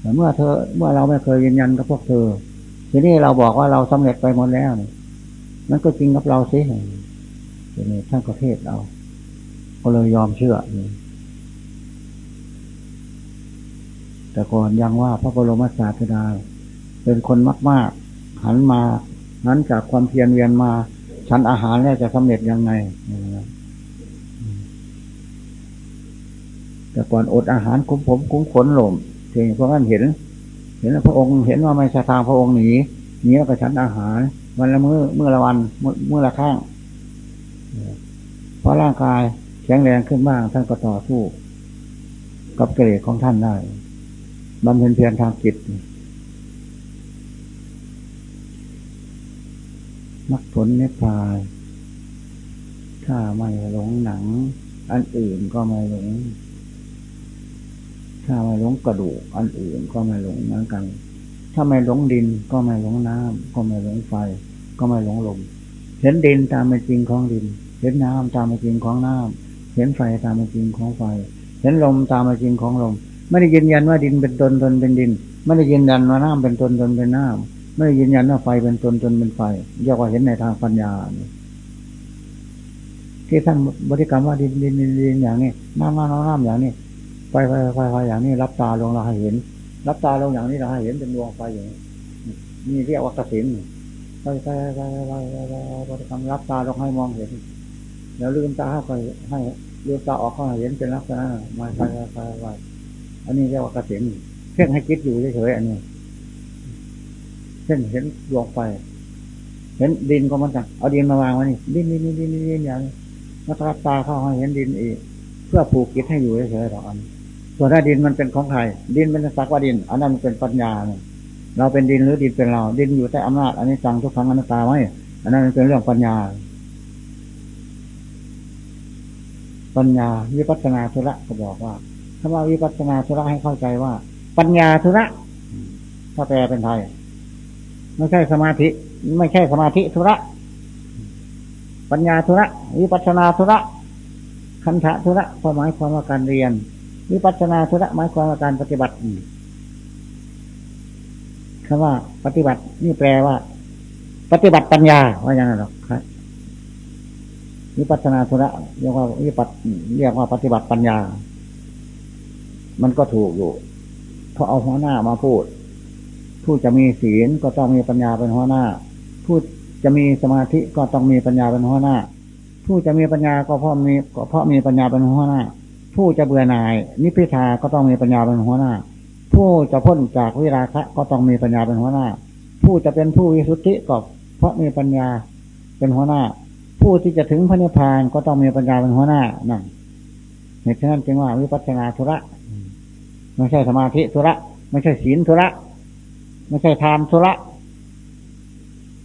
แต่เมื่อเธอ เมื่อเราไม่เคยยืนยันกับพวกเธอ ทีนี้เราบอกว่าเราสำเร็จไปหมดแล้วนี่นั่นก็จริงกับเราสิทีนี้ท่านก็เทศเรา ก็เลยยอมเชื่อแต่ก่อนยังว่าพระบรมศาสดาเป็นคนมาก ๆ หันมาหันจากความเพียรเวียนมาชั้นอาหารแล้วจะสำเร็จยังไงแต่ก่อนอดอาหารคุ้มผมคุ้มขนหล่มทีนี้พวกนั้นเห็น เห็นพระองค์เห็นว่าไม่ใช่ทางพระองค์หนีหนีแล้วก็ชั้นอาหาร วันละมือ้อเมื่อละวันเมื่อละข้างเพราะร่างกายแข็งแรงขึ้นบ้างท่านก็ต่อสู้ กับเกรดของท่านได้บำเพ็ญเพียรทางจิต มักผลเนพายถ้าไม่หลงหนัง อันอื่นก็ไม่หลง ถ้าไม่หลงกระดูก อันอื่นก็ไม่หลงเหมือนกัน ถ้าไม่หลงดินก็ไม่หลงน้ำก็ไม่หลงไฟ ก็ไม่หลงลม เห็นดินตามเป็นจริงของดิน เห็นน้ำตามเป็นจริงของน้ำเห็นไฟตามเป็นจริงของไฟ เห็นลมตามเป็นจริงของลม ไม่ได้ยืนยันว่าดินเป็นตนตนเป็นดิน ไม่ได้ยืนยันว่าน้ำเป็นตนตนเป็นน้ำ ไม่ยืนยันว่าไฟเป็นตนตนเป็นไฟเรียกว่าเห็นในทางปัญญาที่ท่านบริกรรมว่าดินดินดินดินอย่างนี้น้ำน้ำน้ำอย่างนี้ไฟไฟไฟไฟอย่างนี้ หลับตาลงเราให้เห็น หลับตาลงอย่างนี้เราให้เห็นเป็นดวงไฟอย่างนี้นี่เรียกว่ากสินไฟไฟไฟไฟไฟบริกรรมหลับตาลงให้มองเห็น แล้วลืมตาเข้าไปให้ลืมตาออกเข้าเห็นเป็นลักษณะมาไฟไฟไฟอันนี้เรียกว่ากสินเพ่งให้คิดอยู่เฉยๆอันนี้ เช่นเห็นดวงไฟ เห็นดินก็มันกัน เอาดินมาวางไว้นี่ดินดินดินดินดินอย่างนี้แล้วรับตาเข้าเห็นดินอีก เพื่อผูกกิจให้อยู่เฉยๆหรอกอัน ส่วนถ้าดินมันเป็นของใครดินเป็นสักว่าดิน อันนั้นมันเป็นปัญญาเราเป็นดินหรือดินเป็นเรา ดินอยู่ใต้อำนาจอันนี้จังทุกครั้งอนัตตาไหมอันนั้นเป็นเรื่องปัญญา ปัญญาวิปัสนาธุระก็บอกว่าถ้าว่าวิปัสนาธุระให้เข้าใจว่า ปัญญาธุระถ้าแปลเป็นไทย ไม่ใช่สมาธิ ไม่ใช่สมาธิธุระ ปัญญาธุระวิปัสนาธุระคันธะธุระความหมายความว่าการเรียนวิปัสนาธุระหมายความว่าการปฏิบัติคำว่า ปฏิบัติ นี่แปลว่า ปฏิบัติปัญญาว่าอย่างไรหรอกครับวิปัสนาธุระเรียกว่าวิปัสเรียกว่าปฏิบัติปัญญา มันก็ถูกอยู่เพราะเอาหัวหน้ามาพูด ผู้จะมีศีลก็ต้องมีปัญญาเป็นหัวหน้า ผู้จะมีสมาธิก็ต้องมีปัญญาเป็นหัวหน้า ผู้จะมีปัญญาก็เพราะมีก็เพราะมีปัญญาเป็นหัวหน้า ผู้จะเบื่อหน่าย นิพพิทาก็ต้องมีปัญญาเป็นหัวหน้า ผู้จะพ้นจากวิราคะก็ต้องมีปัญญาเป็นหัวหน้า ผู้จะเป็นผู้วิสุทธิก็เพราะมีปัญญาเป็นหัวหน้า ผู้ที่จะถึงพระนิพพานก็ต้องมีปัญญาเป็นหัวหน้านั่นเหตุฉะนั้นจึงว่าวิปัสสนาธุระไม่ใช่สมาธิธุระ ไม่ใช่ศีลธุระ ไม่ใช่ทานธุระ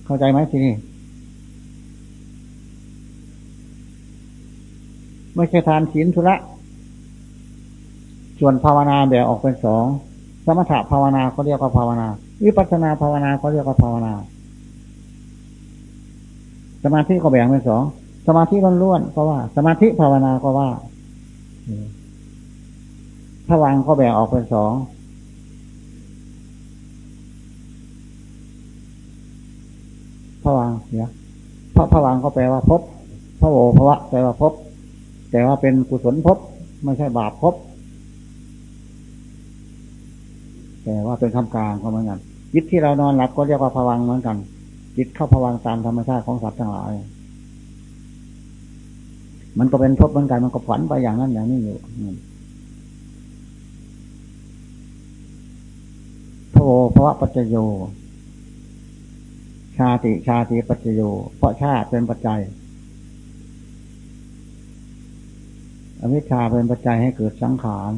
เข้าใจไหมทีนี้ไม่ใช่ทานศีลธุระ ส่วนภาวนาแบ่งออกเป็นสอง สมถะภาวนาเขาเรียกว่าภาวนา วิปัสนาภาวนาเขาเรียกว่าภาวนา สมาธิก็แบ่งเป็นสอง สมาธิล้วนๆก็ว่า สมาธิภาวนาก็ว่าผวังก็แบ่งออกเป็นสอง ผวังเนี่ยพระผวังก็แปลว่าพบพระโอภวะแปลว่าพบ แต่ว่าเป็นกุศลพบ ไม่ใช่บาปพบ แต่ว่าเป็นคำกลางก็เหมือนกันจิตที่เรานอนหลับก็เรียกว่าผวังเหมือนกันจิตเข้าผวังตามธรรมชาติของสัตว์ทั้งหลาย มันก็เป็นพบเหมือนกันมันก็ฝันไปอย่างนั้นอย่างนี้อยู่พระโอภวะปัจจโยาติชาติปัจจโย เพราะชาติเป็นปัจจัย อวิชชาเป็นปัจจัยให้เกิดสังขาร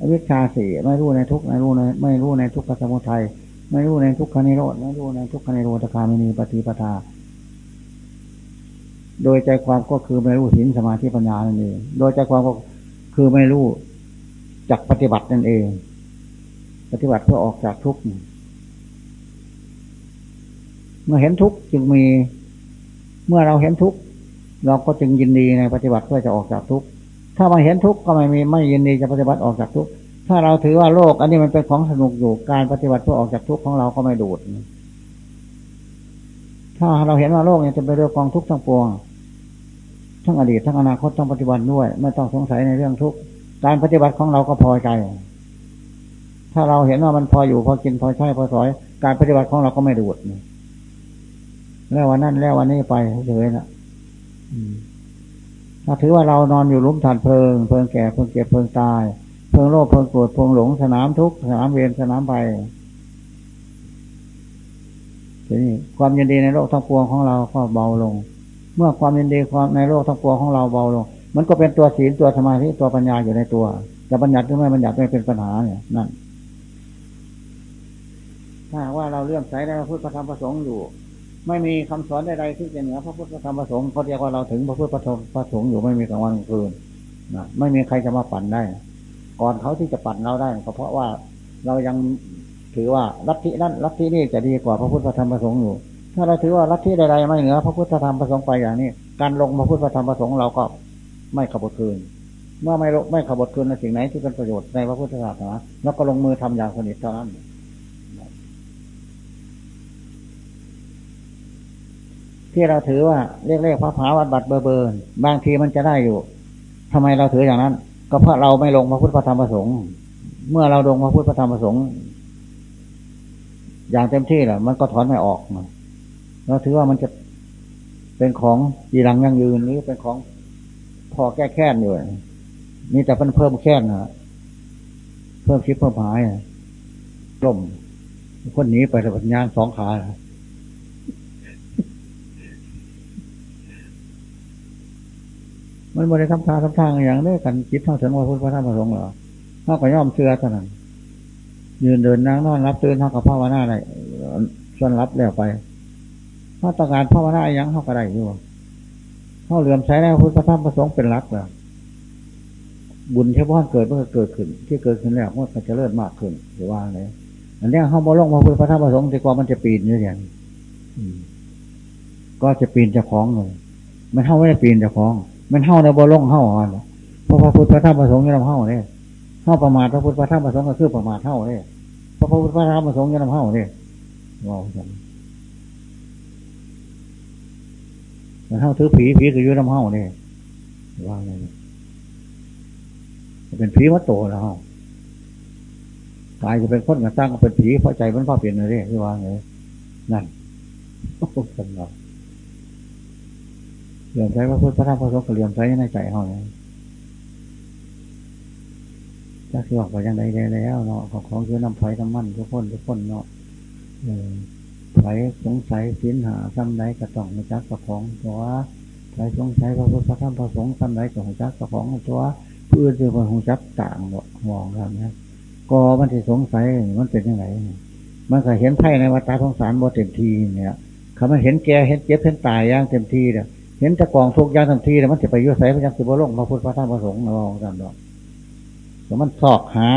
อวิชชาสี่ไม่รู้ในทุกไม่รู้ในไม่รู้ในทุกขสมุทัย ไม่รู้ในทุกขนิโรธ ไม่รู้ในทุกขนิโรธคามินีปฏิปทา โดยใจความก็คือไม่รู้ศีลสมาธิปัญญานั่นเอง โดยใจความก็คือไม่รู้จักปฏิบัตินั่นเอง ปฏิบัติเพื่อออกจากทุกข์ เมื่อเห็นทุกข์จึงมี เมื่อเราเห็นทุกข์เราก็จึงยินดีในปฏิบัติเพื่อจะออกจากทุกข์ถ้ามาเห็นทุกข์ก็ไม่มีไม่ยินดีจะปฏิบัติออกจากทุกข์ถ้าเราถือว่าโลก อันนี้มันเป็นของสนุกอยู่การปฏิบัติเพื่อออกจากทุกข์ของเราก็ไม่ดูด ถ้าเราเห็นว่าโลกเนี่ยจะเป็นเรื่องกองทุกข์ทั้งปวงทั้งอดีตทั้งอนาคตต้งปฏิบัติด้วย ไม่ต้องสงสัยในเรื่องทุกข์การปฏิบัติของเราก็พอใจ ถ้าเราเห็นว่ามันพออยู่พอกินพอใช้พอสอย การปฏิบัติของเราก็ไม่ดูด แล้ววันนั้นแล้ววันนี้ไปเฉยๆนะถ้าถือว่าเรานอนอยู่ลุ่มฐานเพลิง เพลิงแก่เพลิงเก็บเพลิงตาย เพลิงโลภเพลิงโกรธเพลิงหลงสนามทุกสนามเวรสนามไปทีนี้ความยินดีในโลกทั้งปวงของเราก็เบาลง เมื่อความยินดีความในโลกทั้งปวงของเราเบาลง มันก็เป็นตัวศีลตัวสมาธิตัวปัญญาอยู่ในตัวจะบัญญัติหรือไม่บัญญัติไม่เป็นปัญหาเนี่ยนั่นถ้าว่าเราเลื่อมใสในพระพุทธธรรมประสงค์อยู่ ไม่มีคำสอนใดๆที่จะเหนือพระพุทธธรรมประสงค์เขาเรียกว่าเราถึงพระพุทธธรรมประสงค์อยู่ไม่มีกลางวันกลางคืนนะไม่มีใครจะมาปั่นได้ ก่อนเขาที่จะปั่นเราได้ก็เพราะว่าเรายังถือว่าลัทธินั้นลัทธินี้จะดีกว่าพระพุทธธรรมประสงค์อยู่ ถ้าเราถือว่าลัทธิใดๆไม่เหนือพระพุทธธรรมประสงค์ไปอย่างนี้ การลงพระพุทธธรรมประสงค์เราก็ไม่ขบคืน เมื่อไม่ไม่ขบคืนในสิ่งไหนที่เป็นประโยชน์ในพระพุทธศาสนาแล้วก็ลงมือทำอย่างสนิทเท่านั้น ที่เราถือว่าเรียกเรียกพระผาวัดบัตรเบอร์เบิร์นบางทีมันจะได้อยู่ทำไมเราถืออย่างนั้น ก็เพราะเราไม่ลงพระพุทธธรรมประสงค์ เมื่อเราลงพระพุทธธรรมประสงค์ อย่างเต็มที่แหละมันก็ถอนไม่ออกเราถือว่ามันจะเป็นของยีรังยั่งยืนหรือเป็นของพอแก้แค้นอยู่นี่แต่มันเพิ่มแค้นนะเพิ่มคิดเพิ่มหายล่มคนนี้ไปแต่ปัญญาสองขา มันบริทำทาทำทางอย่างนี้กันคิดเท่าถึงว่าพุทธพระธรรมประสงค์เหรอเท่ากับย่อมเชื่อเท่านั้นยืนเดินนั่งนอนรับตื่นเท่ากับภาวนาได้ส่วนรับแล้วไปถ้าต้องการภาวนาอย่างเท่ากับได้อยู่เท่าเหลื่อมใช้แล้วพุทธพระธรรมประสงค์เป็นรักเหรอบุญที่พ่อเกิดเมื่อเกิดขึ้น ที่เกิดขึ้นแล้วมันจะเลิศมากขึ้นหรือว่าไงอันนี้เข้ามาลงมาพุทธพระธรรมประสงค์ดีกว่ามันจะปีนอยู่อย่างก็จะปีนจะคล้องเลยมันเท่าไม่ได้ปีนจะคล้อง มันเท่าในบ่ลงเท่าอ่อนเพราะพระพุทธพระธรรมประสงค์ยังเท่าเนี่ยเท่าประมาทพระพุทธพระธรรมประสงค์ก็คือประมาทเท่าเนี่ยพระพุทธพระธรรมประสงค์ยังเท่าเนี่ยว่ากันมันเท่าถือผีผีก็ยืนเท่าเนี่ยว่าไงเป็นผีวัตโตแล้วกายจะเป็นคนกระตั้งก็เป็นผีเพราะใจมันพ่อเปลี่ยนเลยที่ว่าไงนั่นโอ้โหสำหรับ เหลื่อมใสพระพุทธพระธรรมพระสงฆ์เหลื่อมใสในใจเขาเลยถ้าคือบอกว่ายังไดได้แล้วเนาะของของคือน้ำไผ่น้ำมันทุกคนทุกคนเนาะไผ่สงสัยสินหาซ้ำใดกระต้องจักกระของตัวไผ่สงสัยพระพุทธพระธรรมพระสงฆ์ซ้ำใดกระหงจักกระของตัวเพื่อจะไปหงจักต่างมองกันนะก็มันที่สงสัยมันเป็นยังไงมันเคยเห็นไพ่ในวัฏสงสารบ่เต็มทีเนี่ยเขามาเห็นแก่เห็นเจ็บเห็นตายอย่างเต็มทีเนี่ย ห็นจะกองทุกอย่างทันทีแล้วมันจะไปยุ่ยใส่พระยังสิบวลงมาพุทธพระธรรมพระสงฆ์นะว่ากันดอกแต่มันสอกหา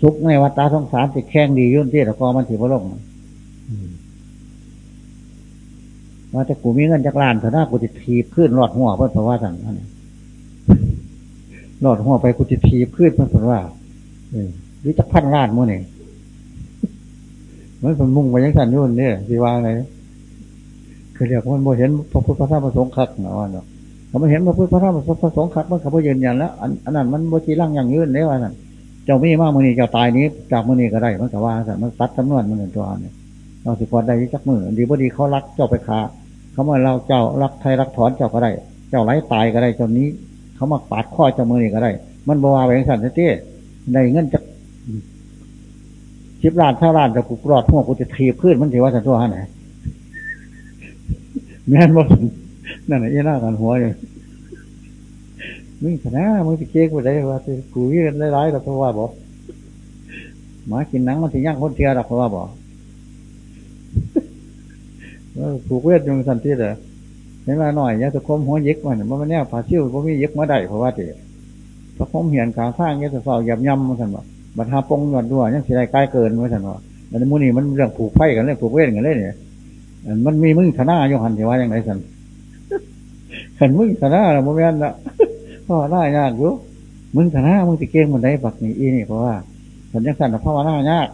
สุกในวัฏฏะสงสารติดแข้งดียุ่นที่แต่ก็มันสิบวลงว่าแต่กูมีเงินจากล้านเถอะนะกูจะทีบขึ้นหลอดหัวเพื่อนเพราะว่าสั่งนั่นหลอดหัวไปกูจะทีบขึ้นเพื่อนเพราะว่าหรือจะพันล้านมั้งเนี่ยมันเป็นมุ่งไปยังสันยุ่นเนี่ยสิว่าไง คือเรียกมันโมเห็นพระพุทธพระธรรมพระสงฆ์คักนะว่าเนาะเขาไม่เห็นพระพุทธพระธรรมพระสงฆ์คักมันเขาไม่ยืนยันแล้วอันนั้นมันโมจีร่างอย่างยืนได้ว่าสั่นเจ้ามีมากมือนี้เจ้าตายนี้จากมือนี้ก็ได้มันก็ว่าสั่มันตัดจำนวนมันเหมือนตัวเนี่ยเราสิพอได้จักมือดีบ่ดีเขารักเจ้าไปขาเขามาเราเจ้ารักไทยรักถอนเจ้าก็ได้ เจ้าไร้ตายก็ได้เจ้านี้ เขามาปาดข้อเจ้ามือนี้ก็ได้ มันบวาไปสั่นเต้ได้เงินจากชิบล้านเท่าล้านจะกูกรอดพวกกูจะทีบขึ้นมันถือว่าสันตัวไหน แม่นบ่นั่นแหละยี่หน้ากันหัวอยู่มึงชนะมึงจะเก๊กไปได้ว่ากูวิ่งได้ร้ายแต่เพราะว่าบอกหมากินหนังมันถึงย่างคนเทียหรอกเพราะว่าบอกผูกเวทยงสันติเลยเห็นมาหน่อยเนี่ยตะคมหัวยึกมันมันเนี่ยผาซิ่วมันมียึกมาได้เพราะว่าเดี๋ยวตะคมเหียนกลางข้างเนี่ยจะเฝ้าหยับย่ำมันสันว่าบัตรหาปงหยอดด้วยยังสิได้ใกล้เกินมันสันว่าแต่มูนี่มันเรื่องผูกไฟกันเลยผูกเวทกันเลยเนี่ย มันมีมึงชนะโยหันที่ว่าอย่างไรสันขันมึงชนะเราโมเมนต์ละพ่อหน้ายากอยู่มึงชนะมึงจะเก่งมันได้บักนี่อีนี่เพราะว่าสันยังสันพ่อหน้ายาก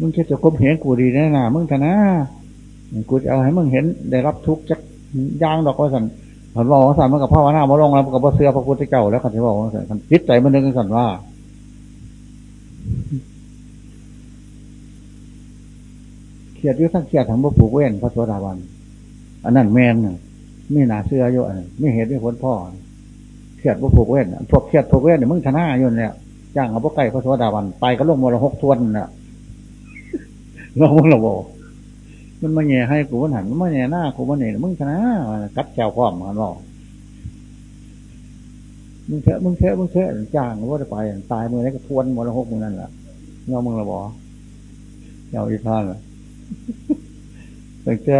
มึงแค่จะกบเห็นกูดีแน่น่ามึงชนะกูจะเอาให้มึงเห็นได้รับทุกข์จากย่างดอกก็สัน ผันบอกว่าสันมันกับพ่อหน้ามาลงแล้วกับพ่เสื้อพระพุทธเจ้าแล้วคันที่บอกว่าสันจิตใจมันนึกสันว่า เขียดยุ่ทั้งเขียดทั้งบุผูกเว้นพระสวสดาวัน อันนั้นแมนไม่หนาเสื้อเยอะไม่เห็นไม่ผลพ่อเขียดบุผูกเว้นพวกเขียดผูกเว้นเนี่ยมึงชนะยุ่นเนี่ยจ้างเอาพวกไก่พระสวสดาวัน ไปก็ลงมรหกทวนน่ะเราเราบอก มันมาแย่ให้กูมันหันมันมาแย่หน้ากูมันเนี่ยมึงชนะกัดแจวความมันบอกมึงเถอะมึงเถอะมึงเถอะจ้างว่าจะไปตายมือไหนก็ทวนมรหกมือนั่นแหละเงามึงราบอเจ้าอีพานล่ะแต่จ้า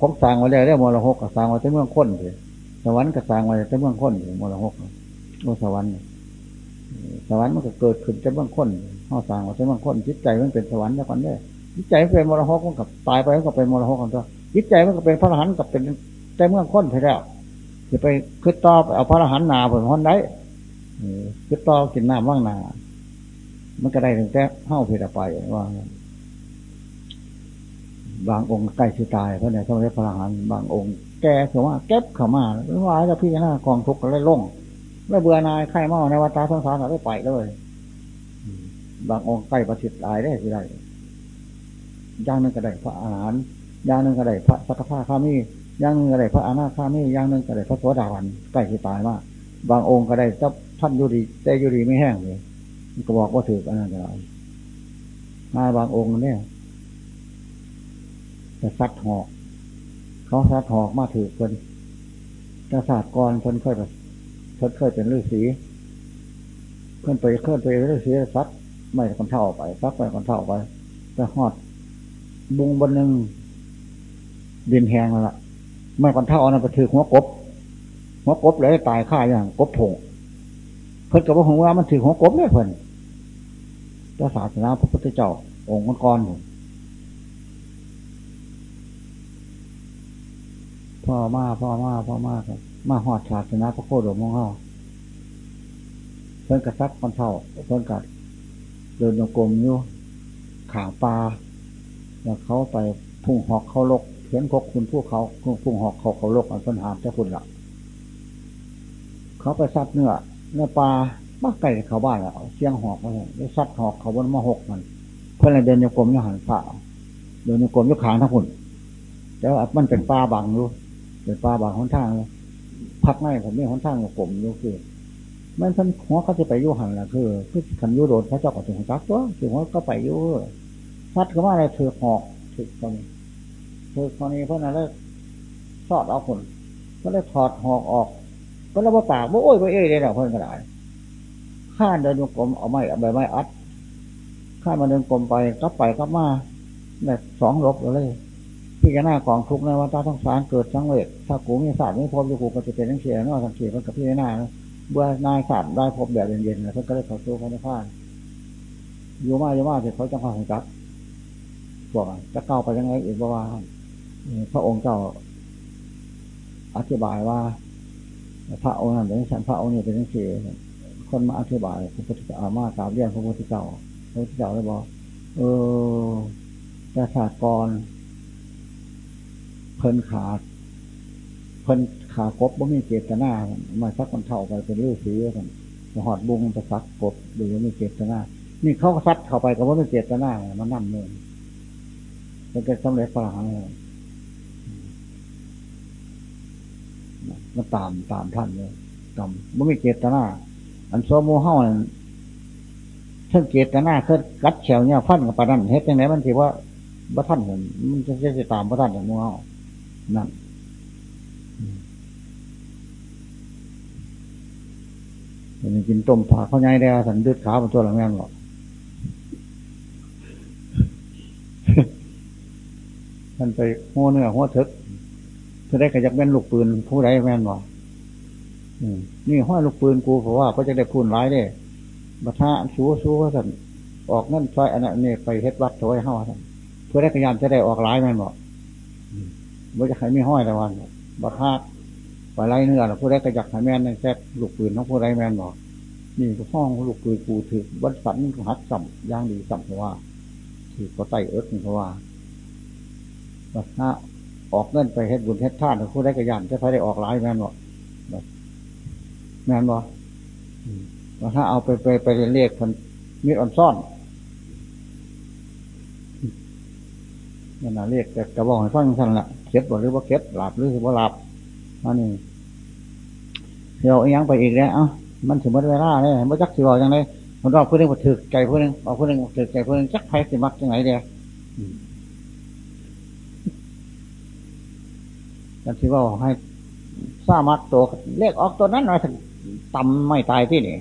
ผมสร้างไว้แล้วได้มรหกกับสร้างไว้แต่เมืองค้นเลยสวรรค์กับสร้างไว้แต่เมืองค้นเลยมรหกโอสวรรค์สวรรค์มันก็เกิดขึ้นแต่เมืองค้นห้อสร้างไว้แต่เมืองค้นจิตใจมันเป็นสวรรค์แล้วกันได้ จิตใจมันเป็นมรหกมันกับตายไปมันก็เป็นมรหกกันตัวจิตใจมันก็เป็นพระอรหันต์กับเป็นแต่เมืองค้นไปแล้วจะไปขึ้นต่อเอาพระอรหันต์นาผลพ้นได้ขึ้นต่อกินน้ำว่างนา มันก็ได้ถึงแต่เฮ้าเพดไปว่า บางองค์ใกล้ชิตายเพราะในสมัยพระอรหันต์บางองค์แกคือว่าเก็บเขามาไม่ว่าจะพี่หน้ากองทุกข์ก็เลยล่งไม่เบื่อนายไข่เมาในวัฏสงสารก็ได้ไปเลย บางองค์ใกล้ประสิทธิ์ตายได้สิได้ ย่างนึงก็ได้พระอาหารย่างนึงก็ได้พระสักพาข้ามีย่างนึงก็ได้พระอาณาข้ามีย่างนึงก็ได้พระโสดาวันใกล้ที่ตายมากบางองค์ก็ได้เจ้าท่านยุรีแต่ยุรีไม่แห้งเลยก็บอกว่าถืออันนั้นก็ได้มาบางองค์เนี่ยจะซัดหอก เขาซัดหอกมาถือคนกระสาดกรคนเคยแบบคนเคยเป็นฤาษีเคลื่อนไปเคลื่อนไปฤาษีซัดไม่คนเท่าไปซักไปคนเท่าไปจะหอด บุงบนหนึ่งดินแหงแล้วล่ะไม่คนเท่านั้นไปถือหัวกบ หัวกบเลยตายฆ่าอย่างกบผงเพิ่นกับว่าของว่ามันถือหัวกบเนี่ยเพิ่นพระศาสนาพระพุทธเจ้า องค์มังกรพ่อมาพ่อมาพ่อมาครับมาหอดศาสนาพระโคดมของเขาเพิ่นกระซักคนเท่าเพิ่นกัดเดินโยกลมอยู่ข่าปลา แล้วเขาไปพุ่งหอกเขาลกเขียนกกคุณผู้เขาพุ่งหอกเขาเขาลกอันเพิ่นหามเจ้าคุณละเขาไปซัดเนื้อเนื้อปลาบ้าไก่เขาบ้านแล้วเชียงหอกมาเลยซัดหอกเขาบนมาหกมัน เพื่อนเดินโยกลมโยหันฝ่าเดินโยกลมโยขางทั้งหุ่นแต่ว่ามันเป็นปลาบังอยู่เป็นปลาบังหนทางเลยพักไง่ผมนี่หนทางกับผมอยู่คือมันท่านหัวเขาจะไปยุหันละคือคือขันยุโดนพระเจ้าก็ถึงจักตัวถึงหัวก็ไปยุ ซัดก็ว่าอะไรเธอหอกถึกตรงเธอคนนี้เพื่อนอะไรสอดเอาคนก็เลยถอดหอกออก ก็แล้วว่าปากว่าโอ้ยว่าเอ้ยได้แล้วเพื่อนก็ได้ข้าเดินโยกลมเอาไม้ใบไม้อัดข้ามาเดินกลมไปกลับไปกลับมาแบบสองลบเลยพี่กหน้ากองทุกในวัฏทั้งสารเกิดสังเวชถ้ากูมีศาสตร์ไม่พบจะกูก็จะเป็นทั้งเชียนอกสังเกตมันกับพี่หน้าเบื่อนายศาสตร์ได้พบแบบเย็นๆแล้วก็เลยเข้าสู้พระนิพพานอยู่มาอยู่มาเสร็จเขาจะพาของจัก บอกจะเก้าไปยังไงอีกว่าพระองค์เจ้าอธิบายว่า พระองค์นั้นเป็นฉันพระองค์นี้เป็นเสียคนมาอธิบายพระพุทธเจ้ามากราบเรียนพระพุทธเจ้าพระพุทธเจ้าเลยบอกเออประชากร เพิ่นขาด เพิ่นขากบว่มีเจตนามาซักคนเท่าไปเป็นเรื่องสีกันหอดบุงจะซักกบดูว่มีเจตนานี่เขาซัดเข้าไปกับว่าไมีเจตนามันนั่นเลย มันจะสำเร็จปราหารมันตามตามท่านเลยตามว่ามีเจตนา อันโซโมเฮาเท่งเจตนาเคยกัดเฉวเนี่ยฟันกับปานั่นเฮ็ดยังไงมันถือว่าบ่ท่านเห็นมันจะจะตามบ่ท่านอย่างโมเฮานั่นมันกินต้มผักเขาใหญ่ได้สันดืดขาเป็นตัวหลังแม่นหรอก มันไปหัวเนื้อหัวทึกจะได้กระยักแม่นลูกปืนผู้ใดแม่นบอกนี่ห้อยลูกปืนกูเพราะว่าก็จะได้พูนร้ายได้บัท่าสู้สู้ว่าสันออกนั่นซอยอันนี้ไปเฮ็ดวัดถอยห้าสันเพื่อได้กระยานจะได้ออกร้ายแม่นบอกว่จะใครไม่ห้อยแต่วันบัท่าไปไล่เนื้อผู้ได้กระยักหายแม่นในแท้ลูกปืนน้องผู้ใดแม่นบอกนี่ก็ห้องลูกปืนกูถือวัดสันหัดสัมย่างดีสัมเพราะว่าถือก็ไต่เอิร์ธเพราะว่า บัท่าออกเงินไปเฮ็ดบุญเฮ็ดท่านผู้ได้กระยานจะใครได้ออกร้ายแม่นบอแม่นบอกว่าถ้าเอาไปไปไปเรียกคนมีอ่อนซ่อนนั่นน่ะเรียกแต่กระบอกให้ฟังท่านละเก็บบ่หรือว่าเก็บหลับหรือว่าหลับอันนี้เดี๋ยวยังไปอีกแล้วอะมันถึงเวลาเลยมื่อจักสิบอกยังไงมันรอบเพื่อนมาถือใจเพื่อนเอาเพื่อนมาถือใจเพื่อนจักไพ่สิมักยังไงเดียว กันที่ว่าให้สามารถตัวเลขออกตัวนั้นหน่อยต่ำไม่ตายที่นี่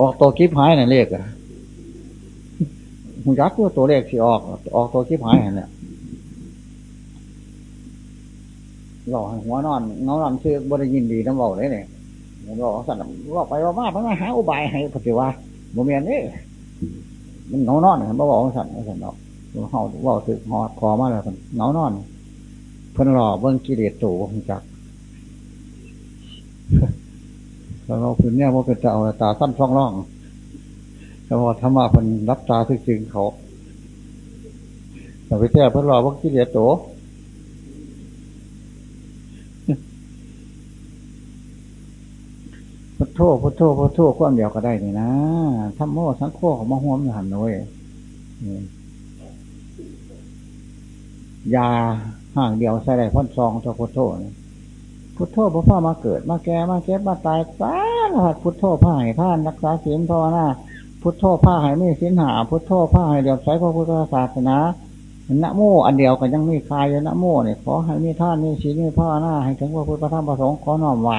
ออกตัวคลิปหายน่ะเลขอะหูยักษ์ตัวตัวเลขที่ออก ออกตัวคลิปหายเนี่ยหล่อหัวนอนเงานอนชื่อบริยินดีน้ำเบาเลยเนี่ยหล่อสั่นว่าไปว่ามาพังหาอุบายให้ปฏิวัติโมเมนนี่มันเงานอนเห็นบ่บอกสั่นสั่นดอก เขาว่าถือหอดคอมาแล้วเงานอนเพิ่นหล่อเบิ้งกิเลสตู่ของจักแล้วเราคือเนี่ยว่าเป็นตาเอาตาสั้นช่องร่องแต่พอธรรมะเพิ่นรับตาทึกจึงเขาแต่ไปแท้เพิ่นหล่อว่ากิเลสตู่พุทโธพุทโธพุทโธความเดียวก็ได้นี่นะธรรมโมสังโฆของมะฮวมหันเลย ยาห่างเดียวใส่ได้พ่นซองตัวพุทโธพุทโธพระพ่อมาเกิดมาแก่มาเก็บมาตายสารพัดพุทโธผ้าให้ท่านรักษาศีลภาวนาพุทโธผ้าให้ไม่ศีลหา พุทโธผ้าให้เดียวใช้พระพุทธศาสนานะโมอันเดียวกันยังมีคายนะโมเนี่ยขอให้มีท่านมีศีลมีภาวนาให้ถึงพระพุทธพระธรรมพระสงฆ์ขอน้อมไหว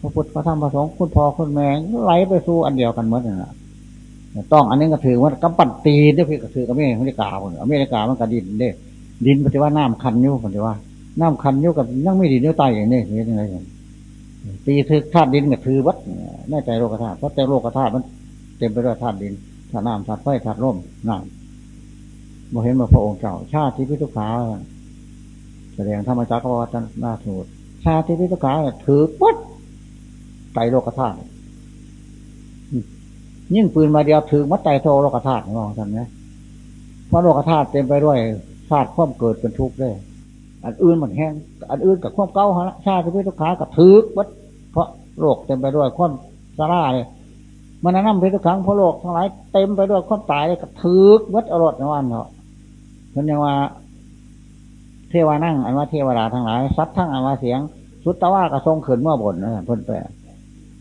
พระพุทธพระธรรมพระสงฆ์คุณพ่อคุณแม่ไหลไปสู่อันเดียวกันหมดน่ะต้องอันนี้ก็ถือว่ากำปั้นตีนด้วยพี่ก็ถือกับอเมริกาคนอเมริกามันก็ดินเด้ ดินปฏิว่าน้ำคันยุ่ปฏิว่าน้ำคันยุ่กับยังไม่ดินยุ่ตายอย่างนี้นี่ยังไงตีถือธาตุดินกับถือวัดแน่ใจโลกธาตุเพราะแต่โลกธาตุมัน เต็มไปด้วยธาตุดินธาตุน้ำธาตุไฟธาตุลมน้ำโมเห็นมาพระองค์เก่า ชาติที่พิทุขาแสดงธรรมจักรวัฒนาสูตรชาติที่พิทุขาถือวัดไตโลกธาตุยิ่งปืนมาเดียวถือมัดไตโทโลกธาตุมองท่านไหมเพราะโลกธาตุเต็มไปด้วย ชาติความเกิดเป็นทุกข์ได้อันอื่นมันแห้งอันอื่นกับความเก่าฮะชาติที่ทุกขากับถือวัดเพราะโลกเต็มไปด้วยความสาราเลยมันนั่งเป็นทุกขังเพราะโลกทั้งหลายเต็มไปด้วยความตายกับถือวัดอรรถในวันเนาะมันยังว่า เทวานั่งอันว่าเทวดาทั้งหลายซัดทั้งอันว่าเสียง สุตตะว่ากระทรงขืนเมื่อบนนะเพิ่นแปล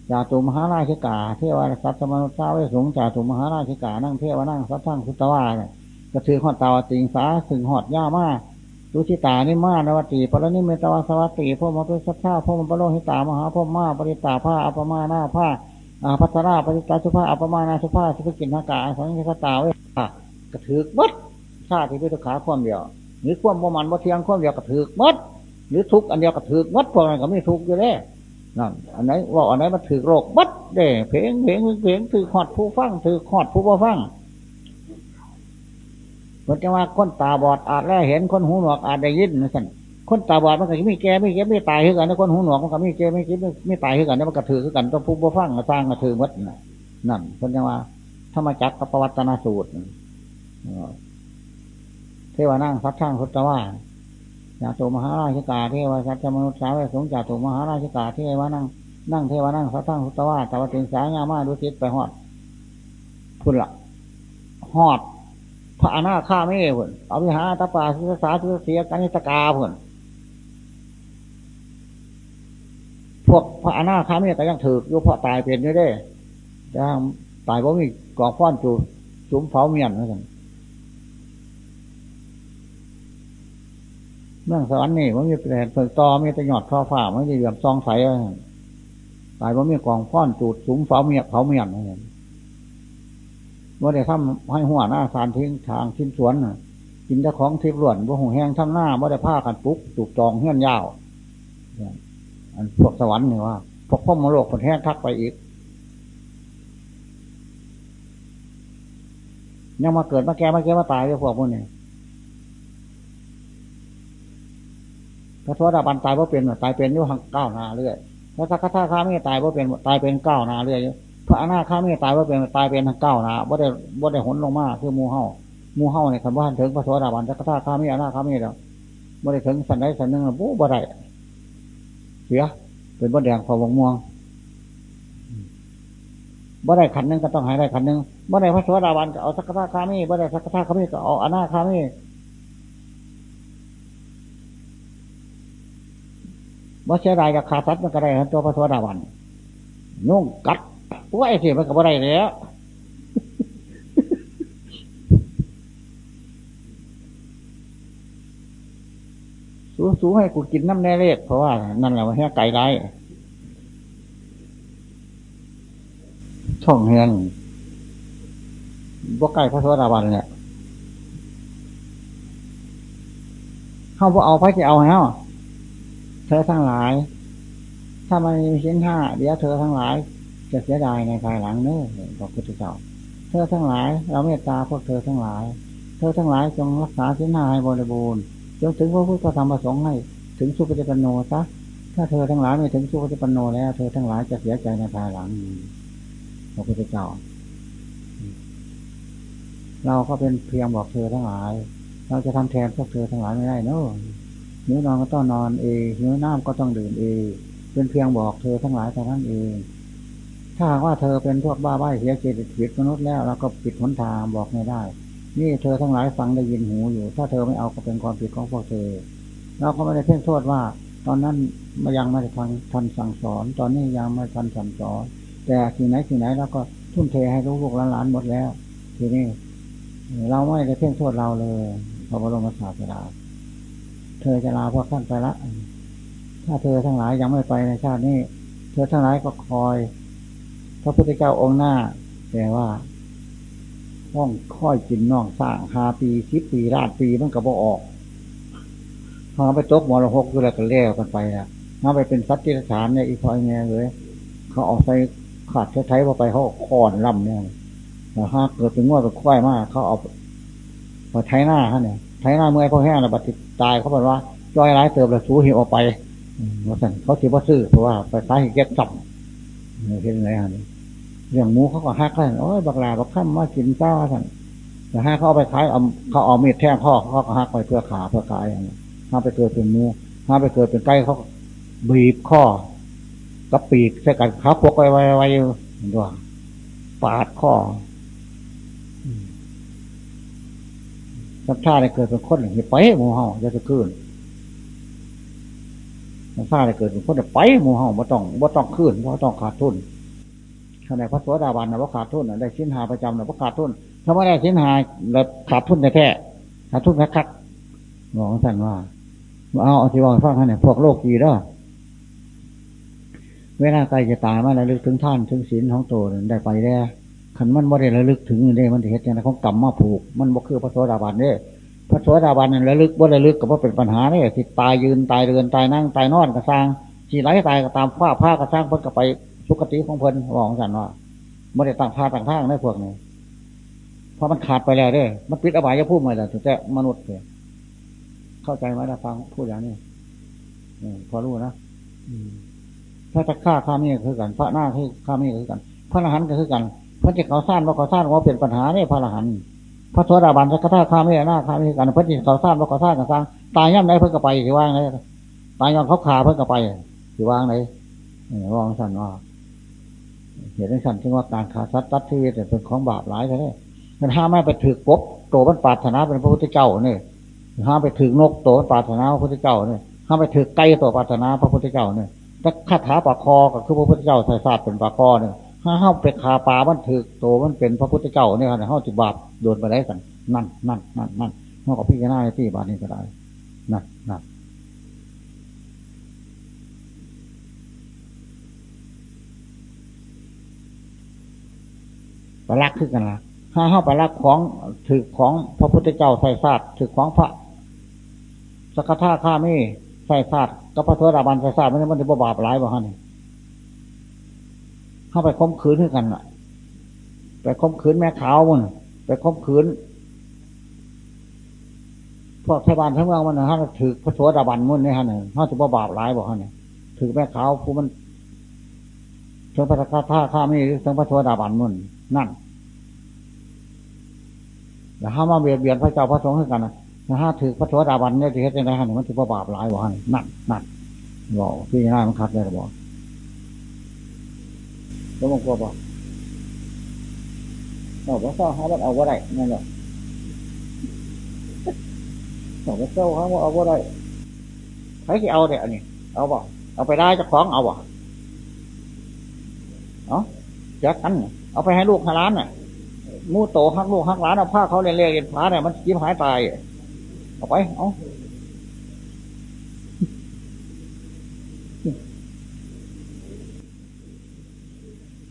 จาตุมหาราชิกา เทวาสัตมนุษย์เจ้าไว้สูงจาตุมหาราชิกานั่งเทวานั่งซัดทั้งสุตตะว่าเนี่ย กระถือหอดตาวติงสาถึงหอดย่ามาดุชิตานิมานวตีปรนิเมตวาสวัตติพ่อมาเป็นสัทธาพ่อมาปโลหิตามหาพ่อมาปริตาผ้าอัปมาหน้าผ้าอาพัสราปริตาสุภาอัปมานาสุภาสุภกินหากาสังฆตาเวกระถือวัดชาติที่พิทุขาความเดียว หรือความประมันว่าเทียงความเดียวกระถือวัดหรือทุกอันเดียวกระถือวัดพวกนั้นก็ไม่ทุกอยู่แล้วนั่นอันไหนว่าอันไหนมันถือโรคบัดเด้เพลงเพลงเพลงถือขอดผู้ฟังถือขอดผู้บ่ฟัง มันจะว่าคนตาบอดอาจแลเห็นคนหูหนวกอาจได้ยินนะสั่นคนตาบอดมันก็ไม่แก่ไม่เก็บไม่ตายคือกันนะคนหูหนวกมันก็ไม่แก่ไม่เก็บไม่ตายคือกันนะมันก็ถือคือกันต้องผู้บ่ฟังสร้างก็ถือวัดนั่นคนจะว่าธรรมจักรกับประวัตนสูตรเทวานั่งพัดช่างพุทธว่าจากตัวมหาราชกาเทวาสัจมนุษย์สาวสงจากตัวมหาราชกาเทวานั่งนั่งเทวานั่งพัดช่างพุทธว่าแต่ว่าถึงสายงามาดูจิตไปหอดพุ่นละหอด ระอนาคาไม่เพุ่นเอาไปหาตาปาศึกษาศึกเสียกันนิตกาพุ่นพวกพระอนาคาไม่ก็ยังถือยุพระตายเป็นด้วยได้แต่ตายเพราะมีกองฟ้อนจูจุ้มเฝ้าเมียนนั่นเมืองสวรรค์นี่มันมีแผ่นเพิงตอมีแต่หยอดท่อฝ่ามันจะเหลื่อมซองใสตายเพราะมีกองฟ้อนจูดจุ้มเฝ้าเมียเผาเมียนนั่น ว่าได้ทำให้หัวหน้าสารทิ้งทางชิ้นสวนกินแต่ของทิพย์ล้วนว่าหงแห้งทั้งหน้าว่าได้ผ้ากันปุ๊กจูกจองเฮี้ยนยาวอันพวกสวรรค์นี่ว่าพวกพ่อมโลกคนแห้งทักไปอีกยังมาเกิดมาแก่มาแก่มาตายเลยพวกพวกนี้พระโสดาบันตายเพราะเป็นตายเป็นอยู่ห่างก้าวนาเรื่อยพระสักขะข้าไม่ตายเพราะเป็นตายเป็นก้าวนาเรื่อย พระอนาคาม่ตายเพราเป็นตายเป็นทางเก้านาว่าได้ว่าได้หนลงมาคือมูเห่ามูเห่าเนี่ยคำว่าถึงพระโสดาบันสักขะข้าม่อนาคาม่แล้วว่าได้ถึงสันได้สันนึงบู๊บ่ได้เสียเป็นบ่แดงพอวงม่วงบ่ได้ขันนึงก็ต้องหายได้ขันนึงบ่ได้พระสวัสดิวันก็เอาสักกะคามีบ่ได้สักกะคามีก็เอาอนาคามีบ่เสียดายกับขาทัดมันก็ได้ตัวพระสวัสดิวันนุ่งกัด ว่าไอ้สิมันก็บ่ได้แล้วสู้สู้ให้กูกินน้ำแน่เลขเพราะว่า นั่นแหละว่าแค่ไก่ไรช่องเฮียนบกไก่พระสวัสดิวันเนี่ยเข้าบกเอาพระจะเอาแล้วเธอทั้งหลายถ้ามันมีชิ้นห้าเดี๋ยวเธอทั้งหลาย จะเสียดายในภายหลังเน้อบอกพุทธเจ้า เธอทั้งหลาย เราเมตตาพวกเธอทั้งหลาย เธอทั้งหลายจงรักษาชิ้นห้าให้บริบูรณ์ จงถึงพระพุทธธรรมประสงค์ให้ถึงสุปฏิปันโนซะถ้าเธอทั้งหลายไม่ถึงสุปฏิปันโนแล้วเธอทั้งหลายจะเสียใจในภายหลังพระพุทธเจ้า เราก็เป็นเพียงบอกเธอทั้งหลาย เราจะทำแทนพวกเธอทั้งหลายไม่ได้เนอะหิวนอนก็ต้องนอนเองหิวน้ำก็ต้องดื่มเองเป็นเพียงบอกเธอทั้งหลายแต่ท่านเอง ถ้าว่าเธอเป็นพวกบ้าใบ้เสียเจตผิดมนุษย์แล้วเราก็ปิดหนทางบอกไม่ได้ นี่เธอทั้งหลายฟังได้ยินหูอยู่ ถ้าเธอไม่เอาก็เป็นความผิดของพวกเธอ เราก็ไม่ได้เพ่งโทษว่า ตอนนั้นมายังไม่ทันทันสั่งสอน ตอนนี้ยังไม่ทันสั่งสอน แต่ที่ไหนที่ไหนเราก็ทุ่มเทให้ลูกหลานหมดแล้ว ทีนี้เราไม่ได้เพ่งโทษเราเลยพระบรมศาสดาเธอจะลาพวกท่านไปละ ถ้าเธอทั้งหลายยังไม่ไปในชาตินี้ เธอทั้งหลายก็คอย พระพุทธเจ้าองค์หน้าแต่ว่าห้องค่อยกินน่องสร้างหาปีสิบปีราดปีมันก็บอออกพอไปตกมรหกคืออะไรกันแล้วกันไปนะมาไปเป็นสัตว์ที่ฐานเนี่ยอีพอยเนี่ยเลย เขาออกใส่ขาดใช้พอไปเขาคอนลำเนี่ยแต่ถ้าเกิดถึงว่าเป็นควายมาก เขาเอามาใช้หน้าเขาเนี่ยใช้หน้าเมื่อยพอแห้งแล้วบัดติดตายเขาบอกว่าจ้อยร้ายเติบแล้วสูหิวออกไปว่าสั่นเขาถือว่าซื้อเพราะว่าไปซ้ายเก็บจับเห็นไหมฮะเรื่องหมูเขาก็ฮักเขาโอ้ยบักลาบักข้ามมากินเจ้าสั่นแต่ห้าเขาเอาไปขายเอาเขาเอามีดแทงข้อเขาก็ฮักไปเพื่อขาเพื่อกายอย่างนี้ห้าไปเกิดเป็นหมูห้าไปเกิดเป็นไก่เขาบีบข้อกับปีกใส่กันขาพกไว้ไว้ไว้ด้วยปาดข้อสัมชาติเกิดเป็นคนอย่างนี้ไปหมูเห่าจะจะขึ้นสัมชาติเกิดเป็นคนไปหมูเห่าบ่ต้องบ่ต้องขึ้นบ่ต้องขาดทุน ขณะพระสวัสดาบันนะว่าขาดทุนได้ชิ้นหาประจำนะว่าขาดทุนถ้าไม่ได้ชิ้นหาแล้วขาดทุนแท้ขาดทุนคักๆบอกสั่นว่าเอาอธิบายฟังให้เนี่ยพวกโลกกีแล้วเวลาใกล้จะตายมาแล้วลึกถึงท่านถึงศีลของโตได้ไปแล้วขันมันบ่ได้ระลึกถึงได้มันเหตุอย่างไรของกรรมมาผูก มันบ่คือพระโสดาบันเนี่ยพระโสดาบันนั่นระลึกบ่ระลึกกับว่าเป็นปัญหาเนี่ยที่ตายยืนตายเดินตายนั่งตายนอนกระซังชีขี่ไหลตายก็ตามฟ้าผ้ากระสร้างเพิ่นก็ไป สุกติของเพิ่นบอกสันว่าไม่ได้ตั้งพาตั้งทางในพวกนี้เพราะมันขาดไปแล้วเด้อมันปิดอบายจะพูดมาแล้วถึงแต่มนุษย์เลยเข้าใจไหมนะฟังพูดอย่างนี้พอรู้นะถ้าจะฆ่าข้ามีคือกัน พระหน้าคือข้ามีคือกัน พระอรหันต์ก็คือกันพระเจ้าเขาสร้างว่าเขาสร้างว่าเป็นปัญหาเนี่ยพระอรหันต์พระโสดาบันสักท่าข้ามีหน้าข้ามีกันพระเจ้าเขาสร้างว่าเขาสร้างกันสร้างตายย่ำไหนเพิ่งก็ไปถือว่างไหนตายย้อนเขาขาเพิ่งก็ไปถือว่างไหนวางสันว่า เหตุสันจึงว่าการขาดสัตว์ตัดชีวิตเป็นของบาปหลายใช่ไหมมันห้ามไม่ไปถือกบโตมันปาถนาเป็นพระพุทธเจ้าเนี่ยห้ามไปถือนกโตมันปาถนาพระพุทธเจ้าเนี่ยห้ามไปถือไก่โตปาถนาพระพุทธเจ้าเนี่ยถ้าคาถาปากคอก็คือพระพุทธเจ้าใส่ศาสตร์เป็นปากคอเนี่ยห้าห้าไปคาปามันถือโตมันเป็นพระพุทธเจ้าเนี่ยครับห้าจิบาปโดนไปได้กันนั่นนั่นนั่นนั่นห้ากับพี่ก็น่าที่บาทนี้ก็ได้นั่นนั่น ไปรักขึ้นกันละถ้าเข้าไปรักของถือของพระพุทธเจ้าใส่ศาสตร์ถือของพระสกทาข้ามีใส่ศาสตร์ก็พระเทวดาบันใส่ศาสตร์ไม่ได้มันจะบาปหลายบ่ฮะนี่เข้าไปข่มขืนขึ้นกันอะไปข่มขืนแม่ขาวมันไปข่มขืนพวกไทยบ้านทั้งเมืองมันฮะถือพระโสดาบันมันนี่ฮะเนี่ยเขาจะบาปหลายบ่ฮะเนี่ยถือแม่ขาวผู้มันถึงพระสกทาข้ามีถึงพระโสดาบันมัน นั่นแต่ห้ามาเบียดเบียนพระเจ้าพระสงฆ์ให้กันนะถ้าถือพระโสดาบันเนี่ยจะเห็นยังไงฮะมันถือว่าบาปหลายบ่ฮะนั่นนั่นบอกพี่ง่ายมันคัดได้หรือบอกแล้วมันกลัวบอกบอกว่าเศร้าเขาเอาว่าไรนั่นแหละบอกว่าเศร้าเขาเอาว่าไรใครที่เอาเนี่ยนนี้เอาบอกเอาไปได้จะคล้องเอาบอกเนาะจักกันเเอาไปให้ลูกให้ร้านน่ะมูโตหักลูกหักหลานเอาผ้าเขาเรียนเรียนผ้าเนี่ยมันยิ้มหายตายเอาไปเอา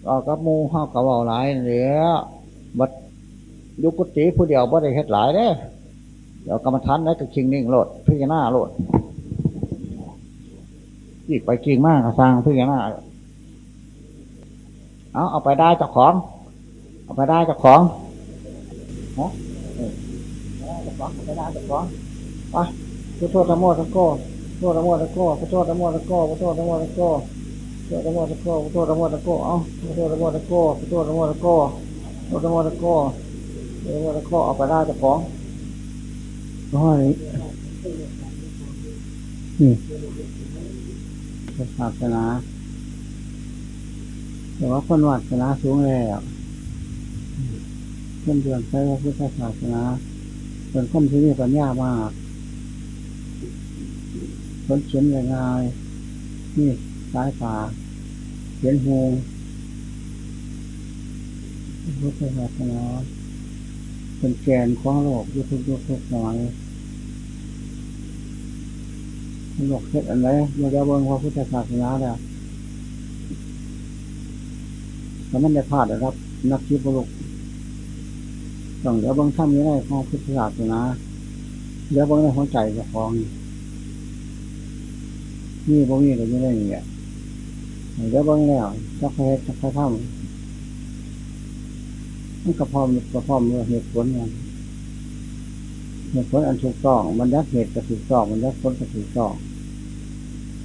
เอากับมูห้ากับเอาหลายเนี่ยบัดยุกุติผู้เดียวบ่ได้เฮ็ดหลายเด้เดี๋ยวกรรมฐานนั้นก็คิงนิ่งโลดพิจารณาโลดกี่ไปกิ่งมากสร้างพิจารณา เอาเอาไปได้เจ้าของ เอาไปได้เจ้าของฮะเจ้าของเอาไปได้เจ้าของไปพุทโธธรรมโมสังโฆพุทโธธรรมโมสังโฆพุทโธธรรมโมสังโฆพุทโธธรรมโมสังโฆพุทโธธรรมโมสังโฆพุทโธธรรมโมสังโฆเอาพุทโธธรรมโมสังโฆพุทโธธรรมโมสังโฆพุทโธธรรมโมสังโฆพุทโธธรรมโมสังโฆเอาไปได้เจ้าของน้อยนี่ศาสนา แต่ว่าคนวัดศาสนาสูงแล้วเพื่อนเดือนใช้พระพุทธศาสนาเป็นคนที่มีปัญญามากคนเขียนง่ายๆนี่สายตาเขียนหูพุทธศาสนาเป็นแกนของโลกยุคยุคทุกสมัยโลกเสร็จอันไหนเมื่อได้เบิ่งพระพุทธศาสนาแล้ว แต่มันได้พลาดนะครับ นักชีพโลกต้องเดี๋ยวบางท่านนี้ได้ของพุทธศาสนาเดี๋ยวบางได้หัวใจจะฟ้องนี่พวกนี้ก็ไม่ได้อย่างเงี้ยเดี๋ยวบางแล้วจะใครจะใครทำมันกระพร้อมกระพร้อมเหตุผลเนี่ยเหตุผลอันถูกต้องบรรยัติเหตุก็ถูกต้องบรรยัติผลก็ถูกต้อง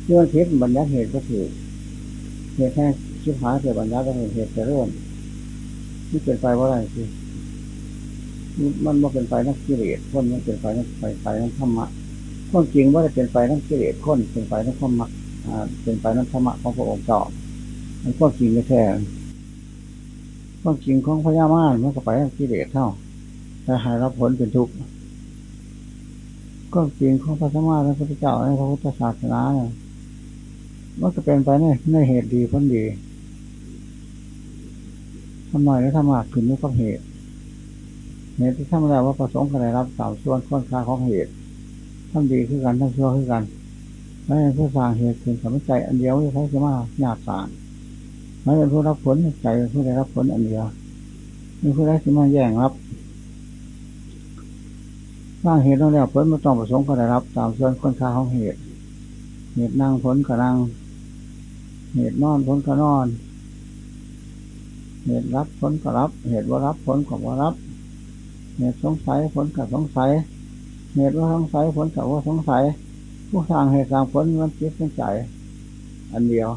เรื่องเท็จบรรยัติเหตุก็ถูกเหตุแค่ ชิบหายเกิดบรรยัติเหตุเหตุจะเริ่มนี่เป็นไปว่าอะไรคือมันว่าเป็นไปนักกิเลสคนมันเป็นไปนักไปไปนักธรรมะคนจริงว่าจะเป็นไปนักกิเลสคนเป็นไปนักธรรมะเป็นไปนักธรรมะของพระองค์เจ้ามันก็จริงไม่แท้ความจริงของพญามารมันก็ไปนักิเลสเท่าแต่หายรับผลเป็นทุกข์ก็จริงของพระสมมาพระพุทธเจ้าในพระพุทธศาสนาเนี่ยมันก็เป็นไปในในเหตุดีผลดี ทำหน่อยแล้วทำมากขึ้นด้วยก็เหตุเหตุที่ทำแล้วว่าประสงค์กันได้รับสามส่วนค่อนข้างของเหตุทำดีคือกันทำชั่วคือกันไม่เป็นผู้สร้างเหตุขึ้นสมัใจอันเดียวที่ใช้จะมาหยาบสารไม่เป็นผู้รับผลใจเป็นผู้ได้รับผลอันเดียวเป็นผู้ได้สิมาแย่งรับสร้างเหตุแล้วผลไม่ต้องประสงค์ก็ได้รับตามส่วนคนค่าของเหตุ เหตุนั่งผลก็นั่ง เหตุนอนผลก็นอน เหตุรับผลก็รับ เหตุว่ารับผลก็ว่ารับ เหตุสงสัยผลก็สงสัย เหตุว่าสงสัยผลก็ว่าสงสัย ผู้สร้างเหตุสร้างผลมันจิตมันใจอันเดียว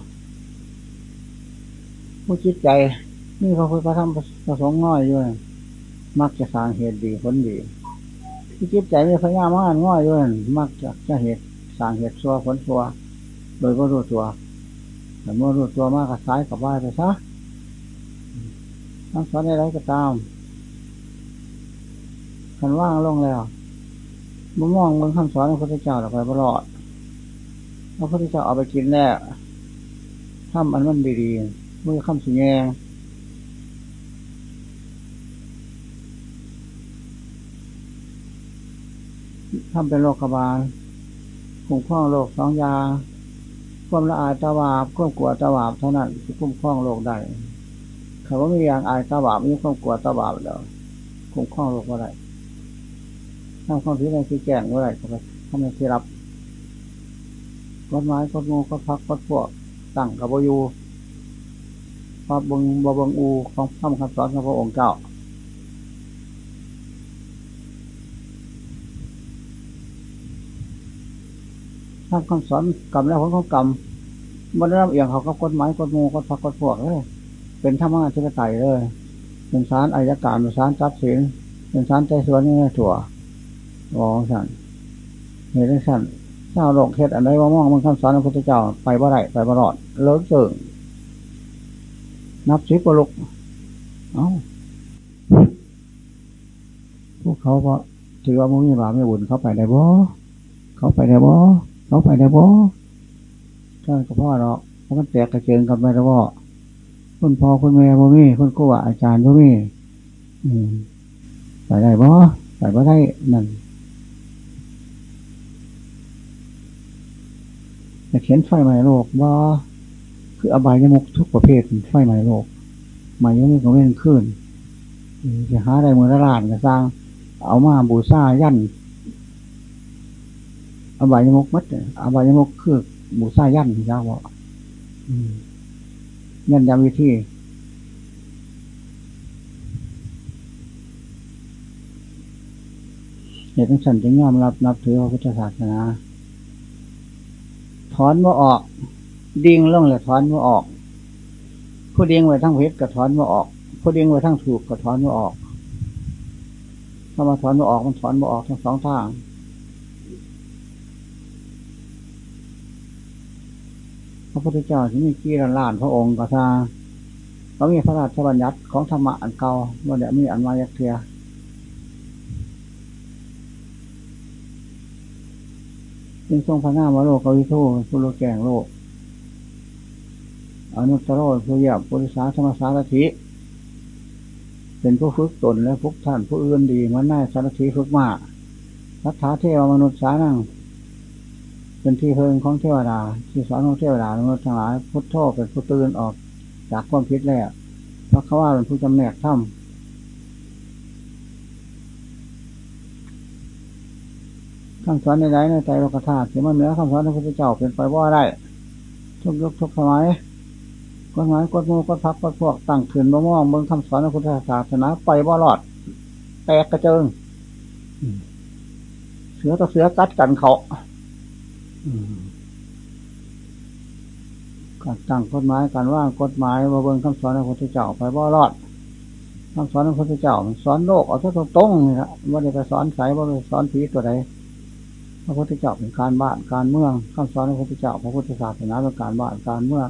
ผู้จิตใจ นี่เขาคุยพระธรรมประสงค์ง่อยอยู่มักจะสร้างเหตุดีผลดีที่จิตใจมีพยามานง่อยอยู่มักจะจะเหตุสร้างเหตุชัวผลชัวโดยก็รู้ตัวแต่เมื่อรู้ตัวมากก็ซ้ายกับว่าไปซะ ทั้งสอนอะไรก็ตามคันว่างลงแล้วมุมองมึงคำสอนของพระพุทธเจ้าเราไปตลอดพระพุทธเจ้าเอาไปกินแล้วทำอันมันดีๆมือคำสีแยงทำเป็นโรคบาลคุ้มครองโรคสองยา ความละอายตาบาบความกลัวตาบาบเท่านั้นที่คุ้มครองโรคได้ เขาว่ามีอย่างอายตาบาบมีความกลัวตาบาบแล้วคุ้มครองโรคว่าไรทำความผิดในที่แจ้งว่าไรก็ไปทำในที่รับกฎหมายกฎงูกฎพักกฎพวกตั้งกับบอยูพระบงบบงอูของพระคำสอนของพระองค์เจ้าทำคำสอนกรรมแล้วผลของกรรมมันได้รับเอียงเขากับกฎหมายกฎงูกฎพักกฎพวกเลย เป็นธรรมะที่ไต่เลย เป็นสารอายการเป็นสารจับสิน เป็นสารใจสวนนี่ถั่ววองสั่นเหตุสันเจ้าโลกเฮ็ดอันใดว่ามองมันคำสอนของพระพุทธเจ้าไปบ่ได้ไปบ่รอดเลิกเจิงนับสิบกว่าลูกเอ้าพวกเขาเพราะถือว่ามึงมีบาปไม่บุญเขาไปได้บ่เขาไปได้บ่เขาไปได้บ่ท่านก็พ่อเนาะเพราะมันแตกกระเจิงกันไปแล้วบ่ คุณพ่อคุณแม่บ่มีคุณครูอาจารย์บ่มีไปได้บ่ไปบ่ได้นั่นจะเขียนไฟไหม้โลกบ่คืออบายยมุกทุกประเภทไฟไหม้โลกไหม้ยังไม่ก็ไม่ขึ้นจะหาได้มือละลานก็สร้าง เอามาบูชายันอบายยมุกมัดอบายยมุกคือบูชายันยาวะ ยันยามวิธีเหตุฉันจึงยอมรับนับถือพระพุทธศาสนา ถอนว่าออก ดิ่งลงเลยถอนว่าออก ผู้ดิ่งไว้ทั้งเพชรก็ถอนว่าออก ผู้ดิ่งไว้ทั้งถูกก็ถอนว่าออกถ้ามาถอนว่าออกมันถอนว่าออกทั้งสองทาง พระพุทธเจ้าที่มีกี่ล้านพระองค์ก็ทาเขามีพระราชบัญญัติของธรรมะอันเก่าว่าเดี๋ยวมีอันมายักเทียจึงทรงพระนามว่าโลกกวิทูผู้โลแกงโลกอนุตตรโรผู้เยียบปุริสาธรรมสารถิเป็นผู้ฝึกตนและฝึกท่านผู้อื่นดีมันน่าสารถิฝึกมารัฐาเทวมนุษย์สานั่ง เป็นที่เพิงของเทวดาที่สอนของเทวดามนุษย์ทั้งหลายพุทโธเป็นผู้ตื่นออกจากความคิดแล้วเพราะเขาว่าเป็นผู้จำแนกถ้ำคำสอนในไหนในใจโลกธาตุที่มันเหนือคำสอนของพระเจ้าเป็นไปว่าได้ทุกยุคทุกสมัยกฎหมายกฎมูกฎพักกฎพวกตั้งขืนบ่มองเมืองคำสอนของพุทธศาสนาไปบ่รอด แตกกระเจิงเสือต่อเสือกัดกันเขา การตั้งกฎหมายการว่างกฎหมายมาเบิ่งคำสอนของพระพุทธเจ้าไปบ่รอดคำสอนของพระพุทธเจ้าสอนโลกเอาตรงตรงนี่ละว่าได้ไปสอนใสว่าได้สอนผีตัวใดพระพุทธเจ้าเป็นการบ้านการเมืองคำสอนของพระพุทธเจ้าพระพุทธศาสนาเป็นการบ้านการเมือง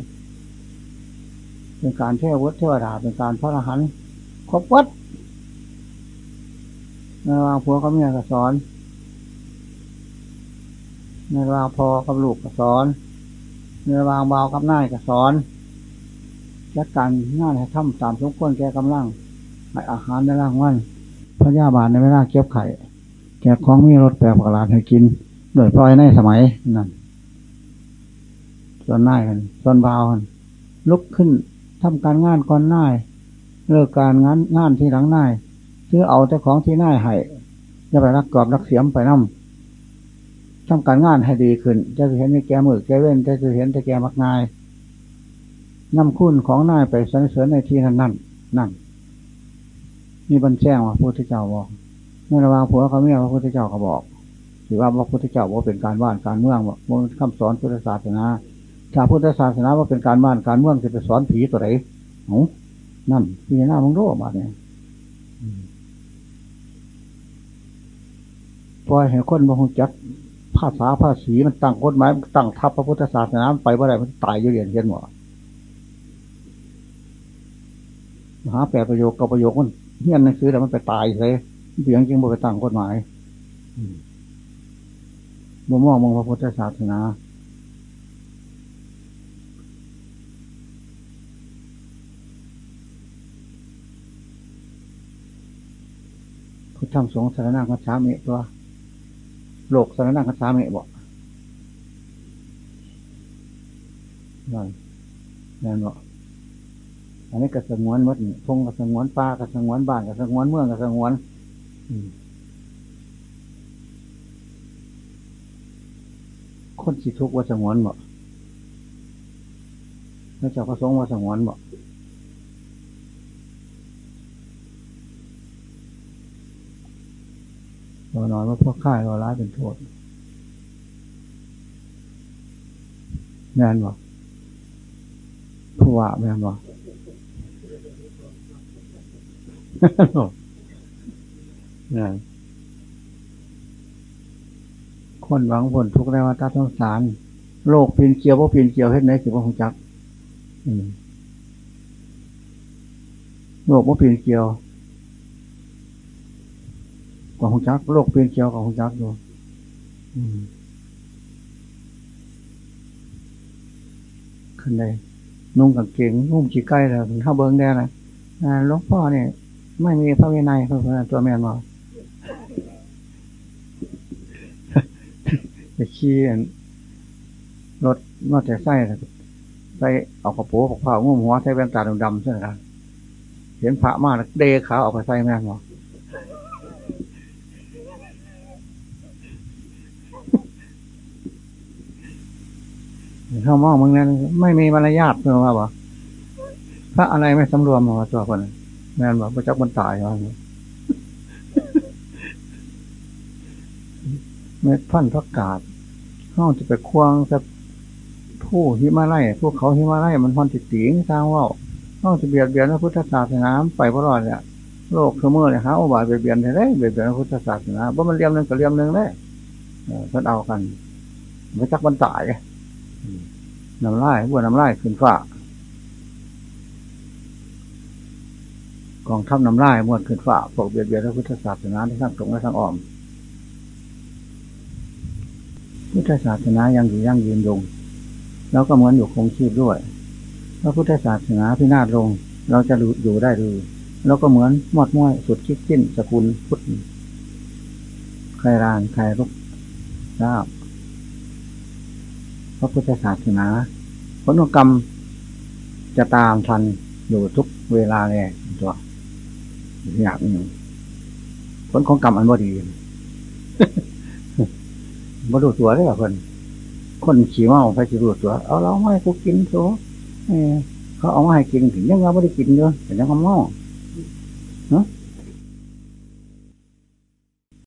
เป็นการเทวดเทวดาเป็นการพระอรหันต์ครบวัดในระหว่างผัวกับเมียก็สอน ในระหว่างพ่อกับลูกก็สอนในระหว่างเบากับน่ายก็สอนและการงานให้ทำตามสมควรแก่กำลังให้อาหารในร่างวันพระยาบาลในเวลาเก็บไข่แกของมีรถแปลกประหลาดให้กิน โดยปล่อยในสมัยนั่นส่วนน่ายกันส่วนเบากันลุกขึ้นทำการงานก่อนหน้าย เลิกการงานงานที่หลังหน้ายซื้อเอาแต่ของที่หน้ายให้อย่าไปรักกรอบรักเสียมไปนั่ม ทำการงานให้ดีขึ้น จะเห็นในแกมือแกเว้นจะเห็นแต่แกมักง่ายนำคุณของนายไปสรรเสริญในที่นั้นนั่นนั่นนี่บรรแจ้งว่าพระพุทธเจ้าบอกเมื่อระว่างผัวเขาเมียพระพุทธเจ้าเขาบอกถือว่าพระพุทธเจ้าว่าเป็นการว่านการเมืองว่าคำสอนพุทธศาสนาถ้าพุทธศาสนาว่าเป็นการว่านการเมืองจะไปสอนผีตัวไหนนูนั่นพี่หน้ามึงโลมาเนี่ยปล่อยให้คนบางจัก ภาษาภาษีมันตั้งกฎหมายตั้งทับพระพุทธศาสนาไปว่าไรมันตายอยู่เรียนเช่นหมดมหาแปลประโยคกับประโยคมันเฮี้ยนหนังสือแต่มันไปตายเลยเบียงจริงบ่ไปตั้งกฎหมายบ่มองมองพระพุทธศาสนาพุทธธรรมสงฆ์สารนังคัจฉามิตัว โลกสารนังคัจฉามิบอกนั่นนั่นบอกอันนี้ก็สงวนวัดนี่พงก็สงวนป่าก็สงวนบ้านก็สงวนเมืองก็สงวนคนสิทุกข์ว่าสงวนบ่พระเจ้าพระสงฆ์ว่าสงวนบ่ร อนอนว่าพวกข้ายรอร้ายเป็นโทษแม่นบ่ผู้ว่าแม่นบ่นี่คนหวังผลทุกข์ในวัฏสงสาร โลกปีนเกี่ยวว่าปีนเกี่ยวเห็นไหนสิว่าคงจักโลกว่าปีนเกี่ยว กับคงจักโลกปีนเกี่ยวกับคงจักอยู่ขึ้นเลยนุ่งกางเกงนุ่งจีใกล้แล้วถ้าเบิ้งได้นะหลวงพ่อเนี่ยไม่มีพระวินัยเพื่อตัวแม่นบอกจะขี้รถนอดแต่ไส้ใส่เอากระโปรงผ้างุ้มหัวใส่แว่นตาดำๆใช่ไหมครับเห็นพระมากเดขาออกไปใส่แม่นบอ เข้ามองมึงนั้น ไม่มีมารยาทเพื่อว่าบอกพระอะไรไม่สำรวมหัวตัวคนแม่นบอกพระเจ้าบนตายว่าเม็ดพันธุ์พักกาดห้องจะไปควงจะผู้หิมาไล่พวกเขาหิมาไล่มันพันติดตีงสร้างว่าห้องจะเบียดเบียนพระพุทธศาสนาไปเพราะรอดเนี่ยโลกคือเมื่อเนี่ยหาอุบายเบียดเบียนได้เบียดเบียนพระพุทธศาสนาเพราะมันเลี่ยมหนึ่งกับเลี่ยมหนึ่งได้เพิ่นเอากันพระเจ้าบนตาย น้ำลายบัวน้ำลายขึ้นฟ้ากองทัพน้ำลายมวนขึ้นฝ่าปกเบียดเบียนพระพุทธศาสนาทั้งตรงและทั้งอ้อมพุทธศาสนายังอยู่ยั่งยืนยงแล้วก็เหมือนอยู่คงชีพด้วยพระพุทธศาสนาพินาศลง เราจะอยู่ได้หรือแล้วก็เหมือนมอดม้วยสุดคิดสิ้นสกุลพุทธใครรานใครรุกทราบ ระพุทธศาสนาผลกรรมจะตามทันอยู่ทุกเวลาเลยตัวอยากหนึ่ผลของกรรมอันบ่ดีบ่ดูตัวได้หรอคนคนขี่เมาไปขี่ดูตัว เอาเราไม่กูกินตัวเขาเอามาให้กินถึงยังเราไม่ได้กินเยอะแต่ยังเขาเมา